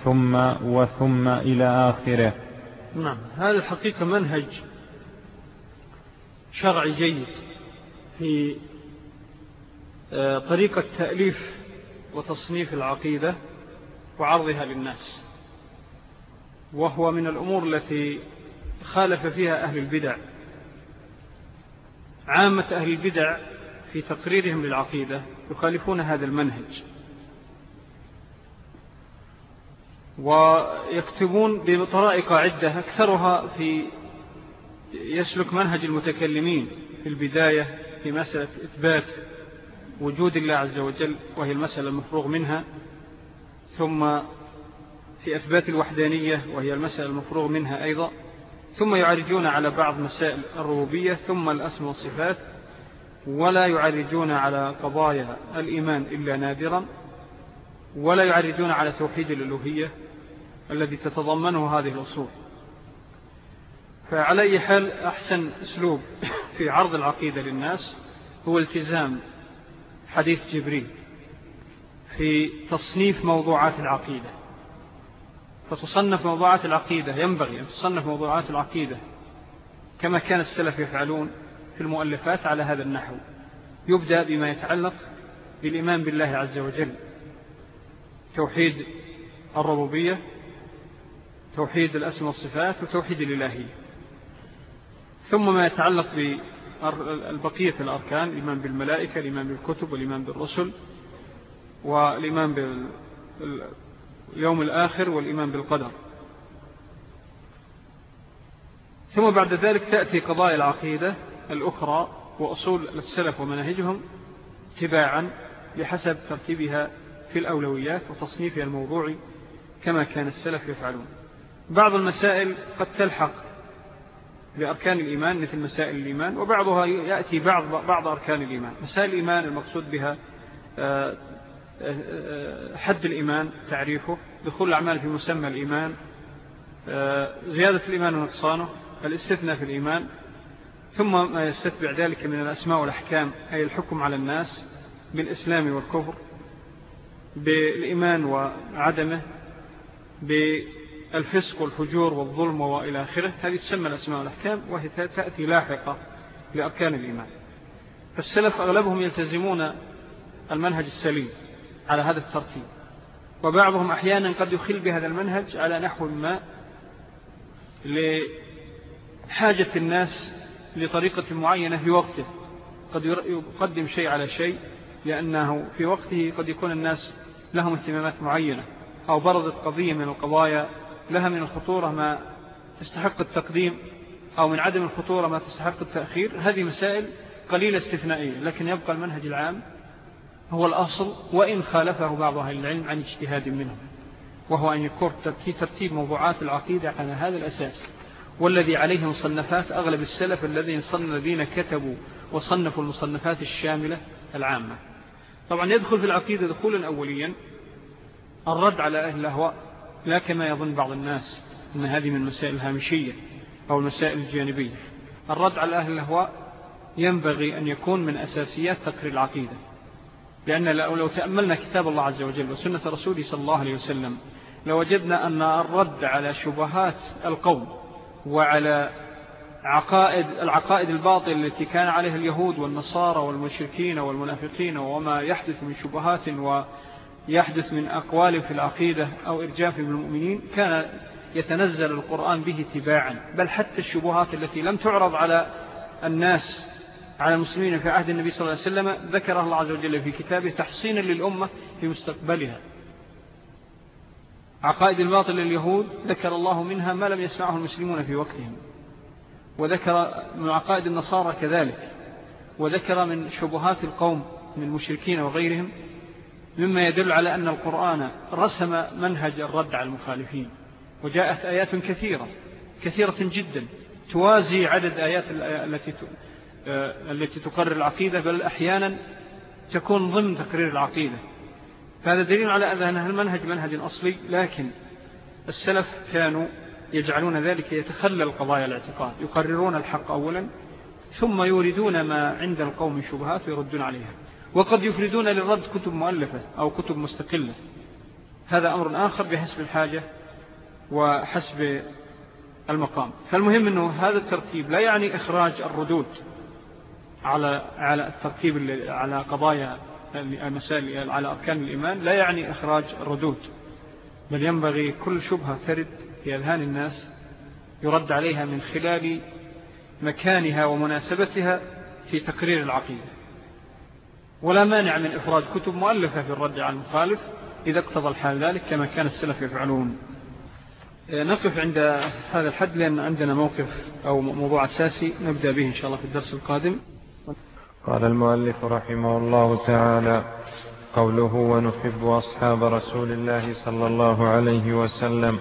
ثم وثم إلى آخره. نعم هذا الحقيقة منهج شرعي جيد في آه، طريقة تأليف وتصنيف العقيدة. وعرضها للناس. وهو من الأمور التي خالف فيها أهل البدع. عامة أهل البدع في تقريرهم للعقيدة يخالفون هذا المنهج. ويكتبون بطرائق عدة أكثرها في يسلك منهج المتكلمين في البداية في مسألة إثبات وجود الله عز وجل وهي المسألة المفروغ منها. ثم في أثبات الوحدانية وهي المسألة المفروغ منها أيضا ثم يعرجون على بعض مسائل الربوبية ثم الأسم والصفات ولا يعرجون على قضايا الإيمان إلا نادرا ولا يعرجون على توحيد الألوهية الذي تتضمنه هذه الأصول. فعلى أي حال أحسن أسلوب في عرض العقيدة للناس هو التزام حديث جبريل. في تصنيف موضوعات العقيدة. فتصنف موضوعات العقيدة ينبغي أن تصنف موضوعات العقيدة كما كان السلف يفعلون في المؤلفات على هذا النحو. يبدأ بما يتعلق بالإيمان بالله عز وجل توحيد الربوبية توحيد الأسم والصفات وتوحيد الإلهية. ثم ما يتعلق بالبقية الأركان الإيمان بالملائكة الإيمان بالكتب والإيمان بالرسل والإيمان باليوم الآخر والإيمان بالقدر. ثم بعد ذلك تأتي قضايا العقيدة الأخرى وأصول السلف ومناهجهم تباعا بحسب ترتيبها في الأولويات وتصنيفها الموضوعي كما كان السلف يفعلون. بعض المسائل قد تلحق بأركان الإيمان مثل مسائل الإيمان وبعضها يأتي بعض, بعض أركان الإيمان. مسائل الإيمان المقصود بها آه، حد الإيمان تعريفه دخول الأعمال في مسمى الإيمان آه، زيادة الإيمان ونقصانه الاستثناء في الإيمان ثم ما يستتبع ذلك من الأسماء والأحكام أي الحكم على الناس بالإسلام والكفر بالإيمان وعدمه بالفسق والفجور والظلم وإلى آخره. هذه تسمى الأسماء والأحكام وهي تأتي لاحقة لأركان الإيمان. فالسلف أغلبهم يلتزمون المنهج السليم. على هذا الترتيب. وبعضهم أحيانا قد يخل بهذا المنهج على نحو ما لحاجة الناس لطريقة معينة في وقته. قد يقدم شيء على شيء لأنه في وقته قد يكون الناس لهم اهتمامات معينة أو برزت قضية من القضايا لها من الخطورة ما تستحق التقديم أو من عدم الخطورة ما تستحق التأخير. هذه مسائل قليلة استثنائية لكن يبقى المنهج العام هو الأصل وإن خالفه بعض أهل العلم عن اجتهاد منهم وهو أن يكون ترتيب موضوعات العقيدة على هذا الأساس. والذي عليه مصنفات أغلب السلف الذين الذين كتبوا وصنفوا المصنفات الشاملة العامة. طبعا يدخل في العقيدة دخولا أوليا الرد على أهل الأهواء لا كما يظن بعض الناس أن هذه من المسائل الهامشية أو المسائل الجانبية الرد على أهل الأهواء ينبغي أن يكون من أساسيات تقرير العقيدة. لأن لو تأملنا كتاب الله عز وجل وسنة رسوله صلى الله عليه وسلم لوجدنا أن الرد على شبهات القوم وعلى عقائد العقائد الباطل التي كان عليها اليهود والنصارى والمشركين والمنافقين وما يحدث من شبهات ويحدث من أقوال في العقيدة أو إرجاف بالمؤمنين كان يتنزل القرآن به تباعا. بل حتى الشبهات التي لم تعرض على الناس على المسلمين في عهد النبي صلى الله عليه وسلم ذكرها الله عز وجل في كتابه تحصينا للأمة في مستقبلها. عقائد الباطل لليهود ذكر الله منها ما لم يسمعه المسلمون في وقتهم. وذكر من عقائد النصارى كذلك. وذكر من شبهات القوم من المشركين وغيرهم مما يدل على أن القرآن رسم منهج الرد على المخالفين. وجاءت آيات كثيرة كثيرة جدا توازي عدد آيات التي التي تقرر العقيدة بل أحيانا تكون ضمن تقرير العقيدة. فهذا دليل على أن المنهج منهج أصلي لكن السلف كانوا يجعلون ذلك يتخلل قضايا الاعتقاد يقررون الحق أولا ثم يوردون ما عند القوم شبهات ويردون عليها. وقد يفردون للرد كتب مؤلفة أو كتب مستقلة. هذا أمر آخر بحسب الحاجة وحسب المقام. فالمهم أنه هذا الترتيب لا يعني إخراج الردود. على على الترتيب على قضايا المسائل على أركان الإيمان لا يعني إخراج الردود بل ينبغي كل شبهة ترد في أذهان الناس يرد عليها من خلال مكانها ومناسبتها في تقرير العقيدة. ولا مانع من إفراد كتب مؤلفة في الرد على المخالف إذا اقتضى الحال ذلك كما كان السلف يفعلون. نقف عند هذا الحد لأن عندنا موقف أو موضوع أساسي نبدأ به إن شاء الله في الدرس القادم. قال المؤلف رحمه الله تعالى قوله ونحب أصحاب رسول الله صلى الله عليه وسلم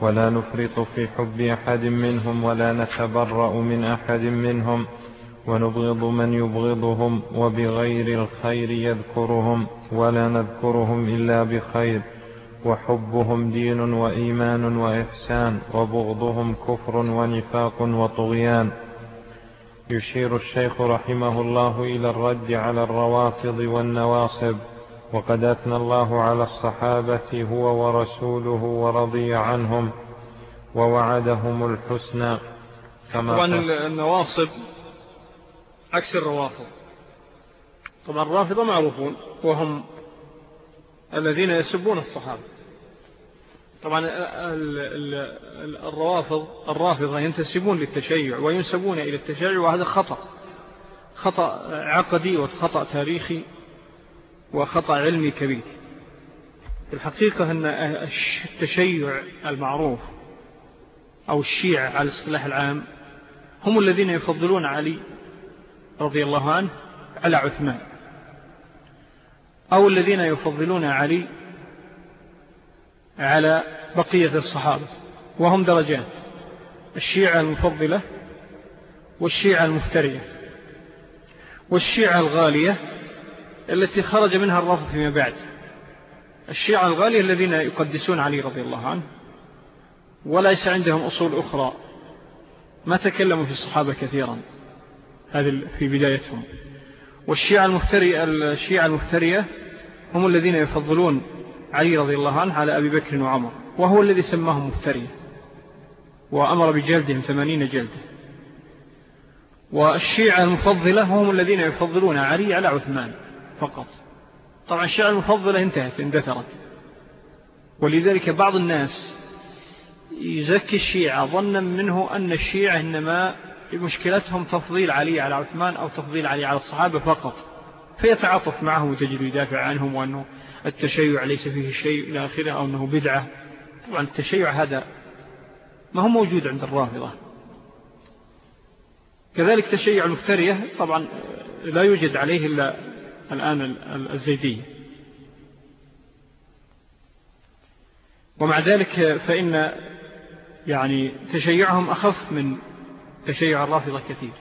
ولا نفرط في حب أحد منهم ولا نتبرأ من أحد منهم ونبغض من يبغضهم وبغير الخير يذكرهم ولا نذكرهم إلا بخير وحبهم دين وإيمان وإحسان وبغضهم كفر ونفاق وطغيان يشير الشيخ رحمه الله إلى الرد على الروافض والنواصب وقد أثنى الله على الصحابة هو ورسوله ورضي عنهم ووعدهم الحسنى. كما طبعا النواصب عكس الروافض. طبعا الرافضة معروفون وهم الذين يسبون الصحابة. طبعا الروافض الرافضة ينتسبون للتشيع وينسبون إلى التشيع وهذا خطأ. خطأ عقدي وخطأ تاريخي وخطأ علمي كبير. الحقيقة أن التشيع المعروف أو الشيعة على الاصطلاح العام هم الذين يفضلون علي رضي الله عنه على عثمان أو الذين يفضلون علي على بقية الصحابة وهم درجان الشيعة المفضلة والشيعة المفترية والشيعة الغالية التي خرج منها الرفض فيما بعد الشيعة الغالية الذين يقدسون علي رضي الله عنه وليس عندهم أصول أخرى ما تكلموا في الصحابة كثيرا هذه في بدايتهم. والشيعة المفترية, الشيعة المفترية هم الذين يفضلون علي رضي الله عنه على أبي بكر وعمر وهو الذي سماهم مفترية وأمر بجلدهم ثمانين جلدة. والشيعة المفضلة هم الذين يفضلون علي على عثمان فقط. طبعا الشيعة المفضلة انتهت اندثرت. ولذلك بعض الناس يزكي الشيعة ظنا منه أن الشيعة إنما مشكلتهم تفضيل علي على عثمان أو تفضيل علي على الصحابة فقط فيتعاطف معه وتجد يدافع عنهم وأنه التشيع ليس فيه شيء إلى آخره أو أنه بدعة. طبعا التشيع هذا ما هو موجود عند الرافضة. كذلك تشيع المفترية طبعا لا يوجد عليه إلا الآن الزيدية ومع ذلك فإن يعني تشيعهم أخف من تشيع الرافضة كثير.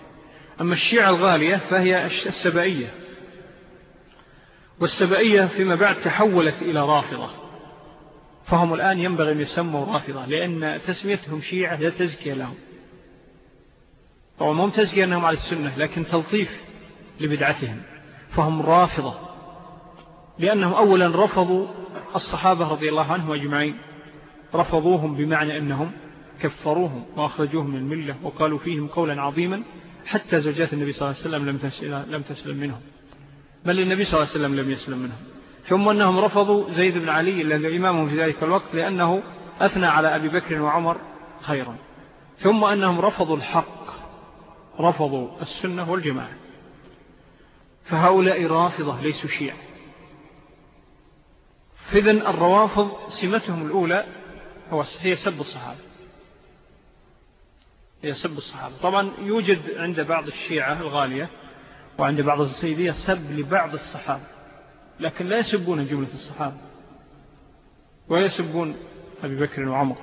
أما الشيعة الغالية فهي السبائية. والسبائية فيما بعد تحولت إلى رافضة. فهم الآن ينبغي أن يسموا رافضة لأن تسميتهم شيعة لا تزكية لهم. طبعا هم تزكية أنهم على السنة لكن تلطيف لبدعتهم. فهم رافضة لأنهم أولا رفضوا الصحابة رضي الله عنهم أجمعين. رفضوهم بمعنى أنهم كفروهم وأخرجوهم من الملة وقالوا فيهم قولا عظيما حتى زوجات النبي صلى الله عليه وسلم لم تسلم, لم تسلم منهم. بل النبي صلى الله عليه وسلم لم يسلم منهم. ثم أنهم رفضوا زيد بن علي الذي إمامهم في ذلك الوقت لأنه أثنى على أبي بكر وعمر خيرا. ثم أنهم رفضوا الحق رفضوا السنة والجماعة. فهؤلاء رافضة ليسوا شيعة. فإذن الروافض سمتهم الأولى هي سب الصحابة. هي سب الصحابة. طبعا يوجد عند بعض الشيعة الغالية وعند بعض السيدية سب لبعض الصحابة لكن لا يسبون جملة الصحابة ولا يسبون أبي بكر وعمر.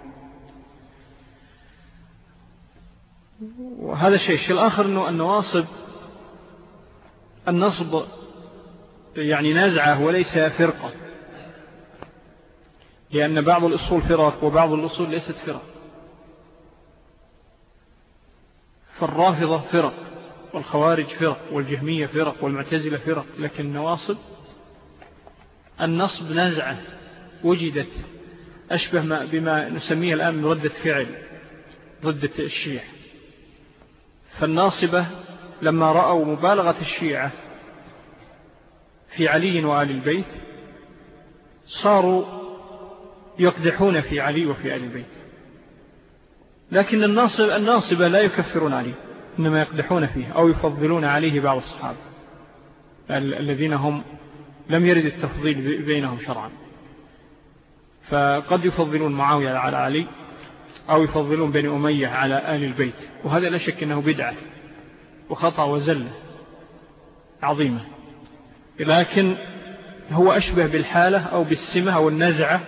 وهذا الشيء الشيء الآخر أنه النواصب النصب يعني نازعة وليس فرقة لأن بعض الأصول فرق وبعض الأصول ليست فرق. فالرافضة فرق. والخوارج فرق والجهمية فرق والمعتزلة فرق لكن النواصب النصب نازعة وجدت أشبه بما نسميه الآن مردة فعل ضد الشيع فالناصبة لما رأوا مبالغة الشيعة في علي وآل البيت صاروا يقدحون في علي وفي آل البيت. لكن الناصب الناصبة لا يكفرون عليه إنما يقدحون فيه أو يفضلون عليه بعض الصحابة. الذين هم لم يرد التفضيل بينهم شرعا. فقد يفضلون معاوية على علي أو يفضلون بني أمية على آل البيت. وهذا لا شك أنه بدعة وخطأ وزلة عظيمة. لكن هو أشبه بالحالة أو بالسمة أو النزعة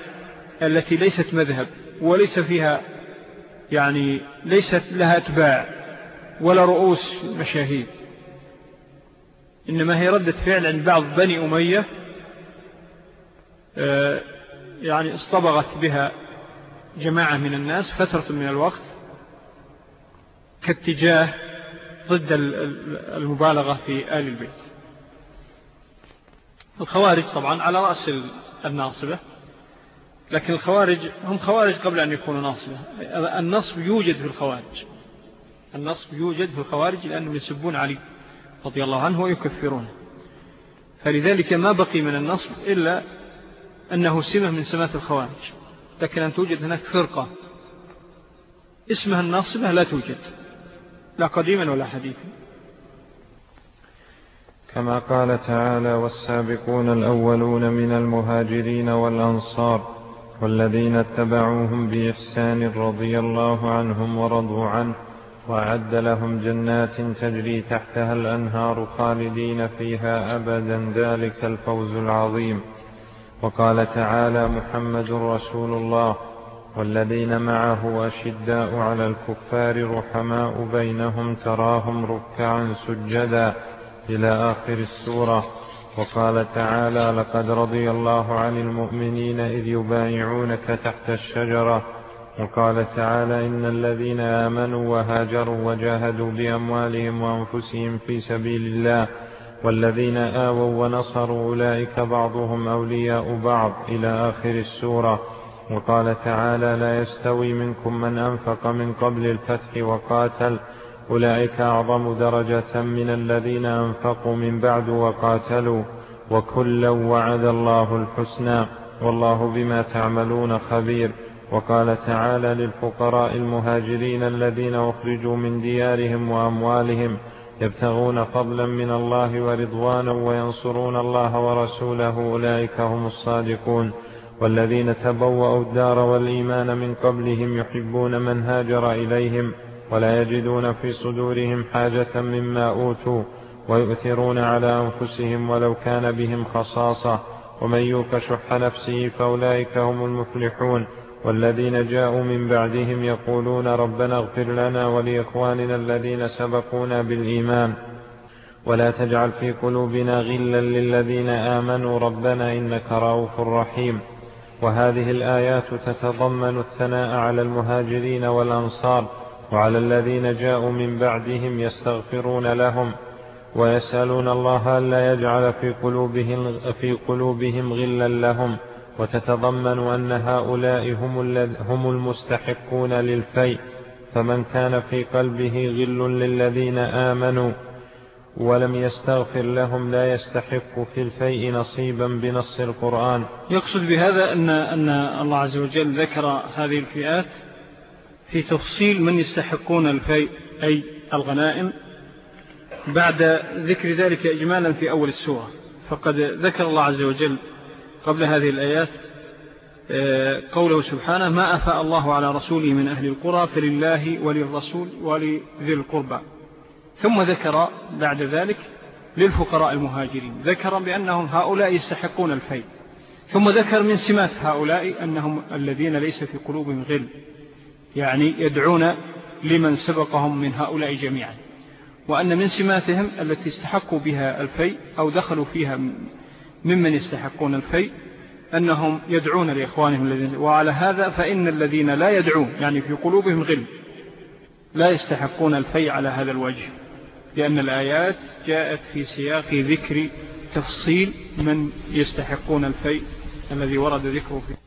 التي ليست مذهب وليس فيها يعني ليست لها أتباع. ولا رؤوس مشاهير إنما هي ردة فعل عند بعض بني أمية آه، يعني اصطبغت بها جماعة من الناس فترة من الوقت كاتجاه ضد المبالغة في آل البيت. الخوارج طبعا على رأس الناصبة لكن الخوارج هم خوارج قبل أن يكونوا ناصبة. النصب يوجد في الخوارج. النصب يوجد في الخوارج لأنهم يسبون علي رضي الله عنه ويكفرونه فلذلك ما بقي من النصب إلا أنه سمة من سمات الخوارج. لكن أن توجد هناك فرقة اسمها الناصبة لا توجد لا قديما ولا حديثا. كما قال تعالى والسابقون الأولون من المهاجرين والأنصار والذين اتبعوهم بإحسان رضي الله عنهم ورضوا عنه. وأعد لهم جنات تجري تحتها الأنهار خالدين فيها أبدا. ذلك الفوز العظيم. وقال تعالى محمد رسول الله والذين معه أشداء على الكفار رحماء بينهم تراهم ركعا سجدا إلى آخر السورة. وقال تعالى لقد رضي الله عن المؤمنين إذ يبايعونك تحت الشجرة وقال تعالى إن الذين آمنوا وهاجروا وجاهدوا بأموالهم وأنفسهم في سبيل الله والذين آووا ونصروا أولئك بعضهم أولياء بعض إلى آخر السورة وقال تعالى لا يستوي منكم من أنفق من قبل الفتح وقاتل أولئك أعظم درجة من الذين أنفقوا من بعد وقاتلوا وكلا وعد الله الحسنى والله بما تعملون خبير وقال تعالى للفقراء المهاجرين الذين أخرجوا من ديارهم وأموالهم يبتغون فضلا من الله ورضوانا وينصرون الله ورسوله أولئك هم الصادقون والذين تبوأوا الدار والإيمان من قبلهم يحبون من هاجر إليهم ولا يجدون في صدورهم حاجة مما أوتوا ويؤثرون على أنفسهم ولو كان بهم خصاصة ومن يوك شح نفسه فأولئك هم المفلحون والذين جاءوا من بعدهم يقولون ربنا اغفر لنا ولإخواننا الذين سبقونا بالإيمان ولا تجعل في قلوبنا غلا للذين آمنوا ربنا إنك رؤوف رحيم وهذه الآيات تتضمن الثناء على المهاجرين والأنصار وعلى الذين جاءوا من بعدهم يستغفرون لهم ويسألون الله ألا يجعل في قلوبهم, في قلوبهم غلا لهم وتتضمن أن هؤلاء هم, هم المستحقون للفيء فمن كان في قلبه غل للذين آمنوا ولم يستغفر لهم لا يستحق في الفيء نصيبا بنص القرآن. يقصد بهذا أن, أن الله عز وجل ذكر هذه الفئات في تفصيل من يستحقون الفيء أي الغنائم بعد ذكر ذلك إجمالا في أول السورة. فقد ذكر الله عز وجل قبل هذه الآيات آه، قوله سبحانه ما أفاء الله على رسوله من أهل القرى فلله وللرسول ولذي القربى. ثم ذكر بعد ذلك للفقراء المهاجرين ذكر بأنهم هؤلاء يستحقون الفيء ثم ذكر من سمات هؤلاء أنهم الذين ليس في قلوبهم غل يعني يدعون لمن سبقهم من هؤلاء جميعا وأن من سماتهم التي استحقوا بها الفيء أو دخلوا فيها ممن يستحقون الفيء أنهم يدعون لإخوانهم الذين وعلى هذا فإن الذين لا يدعون يعني في قلوبهم غل لا يستحقون الفيء على هذا الوجه لأن الآيات جاءت في سياق ذكر تفصيل من يستحقون الفيء الذي ورد ذكره فيه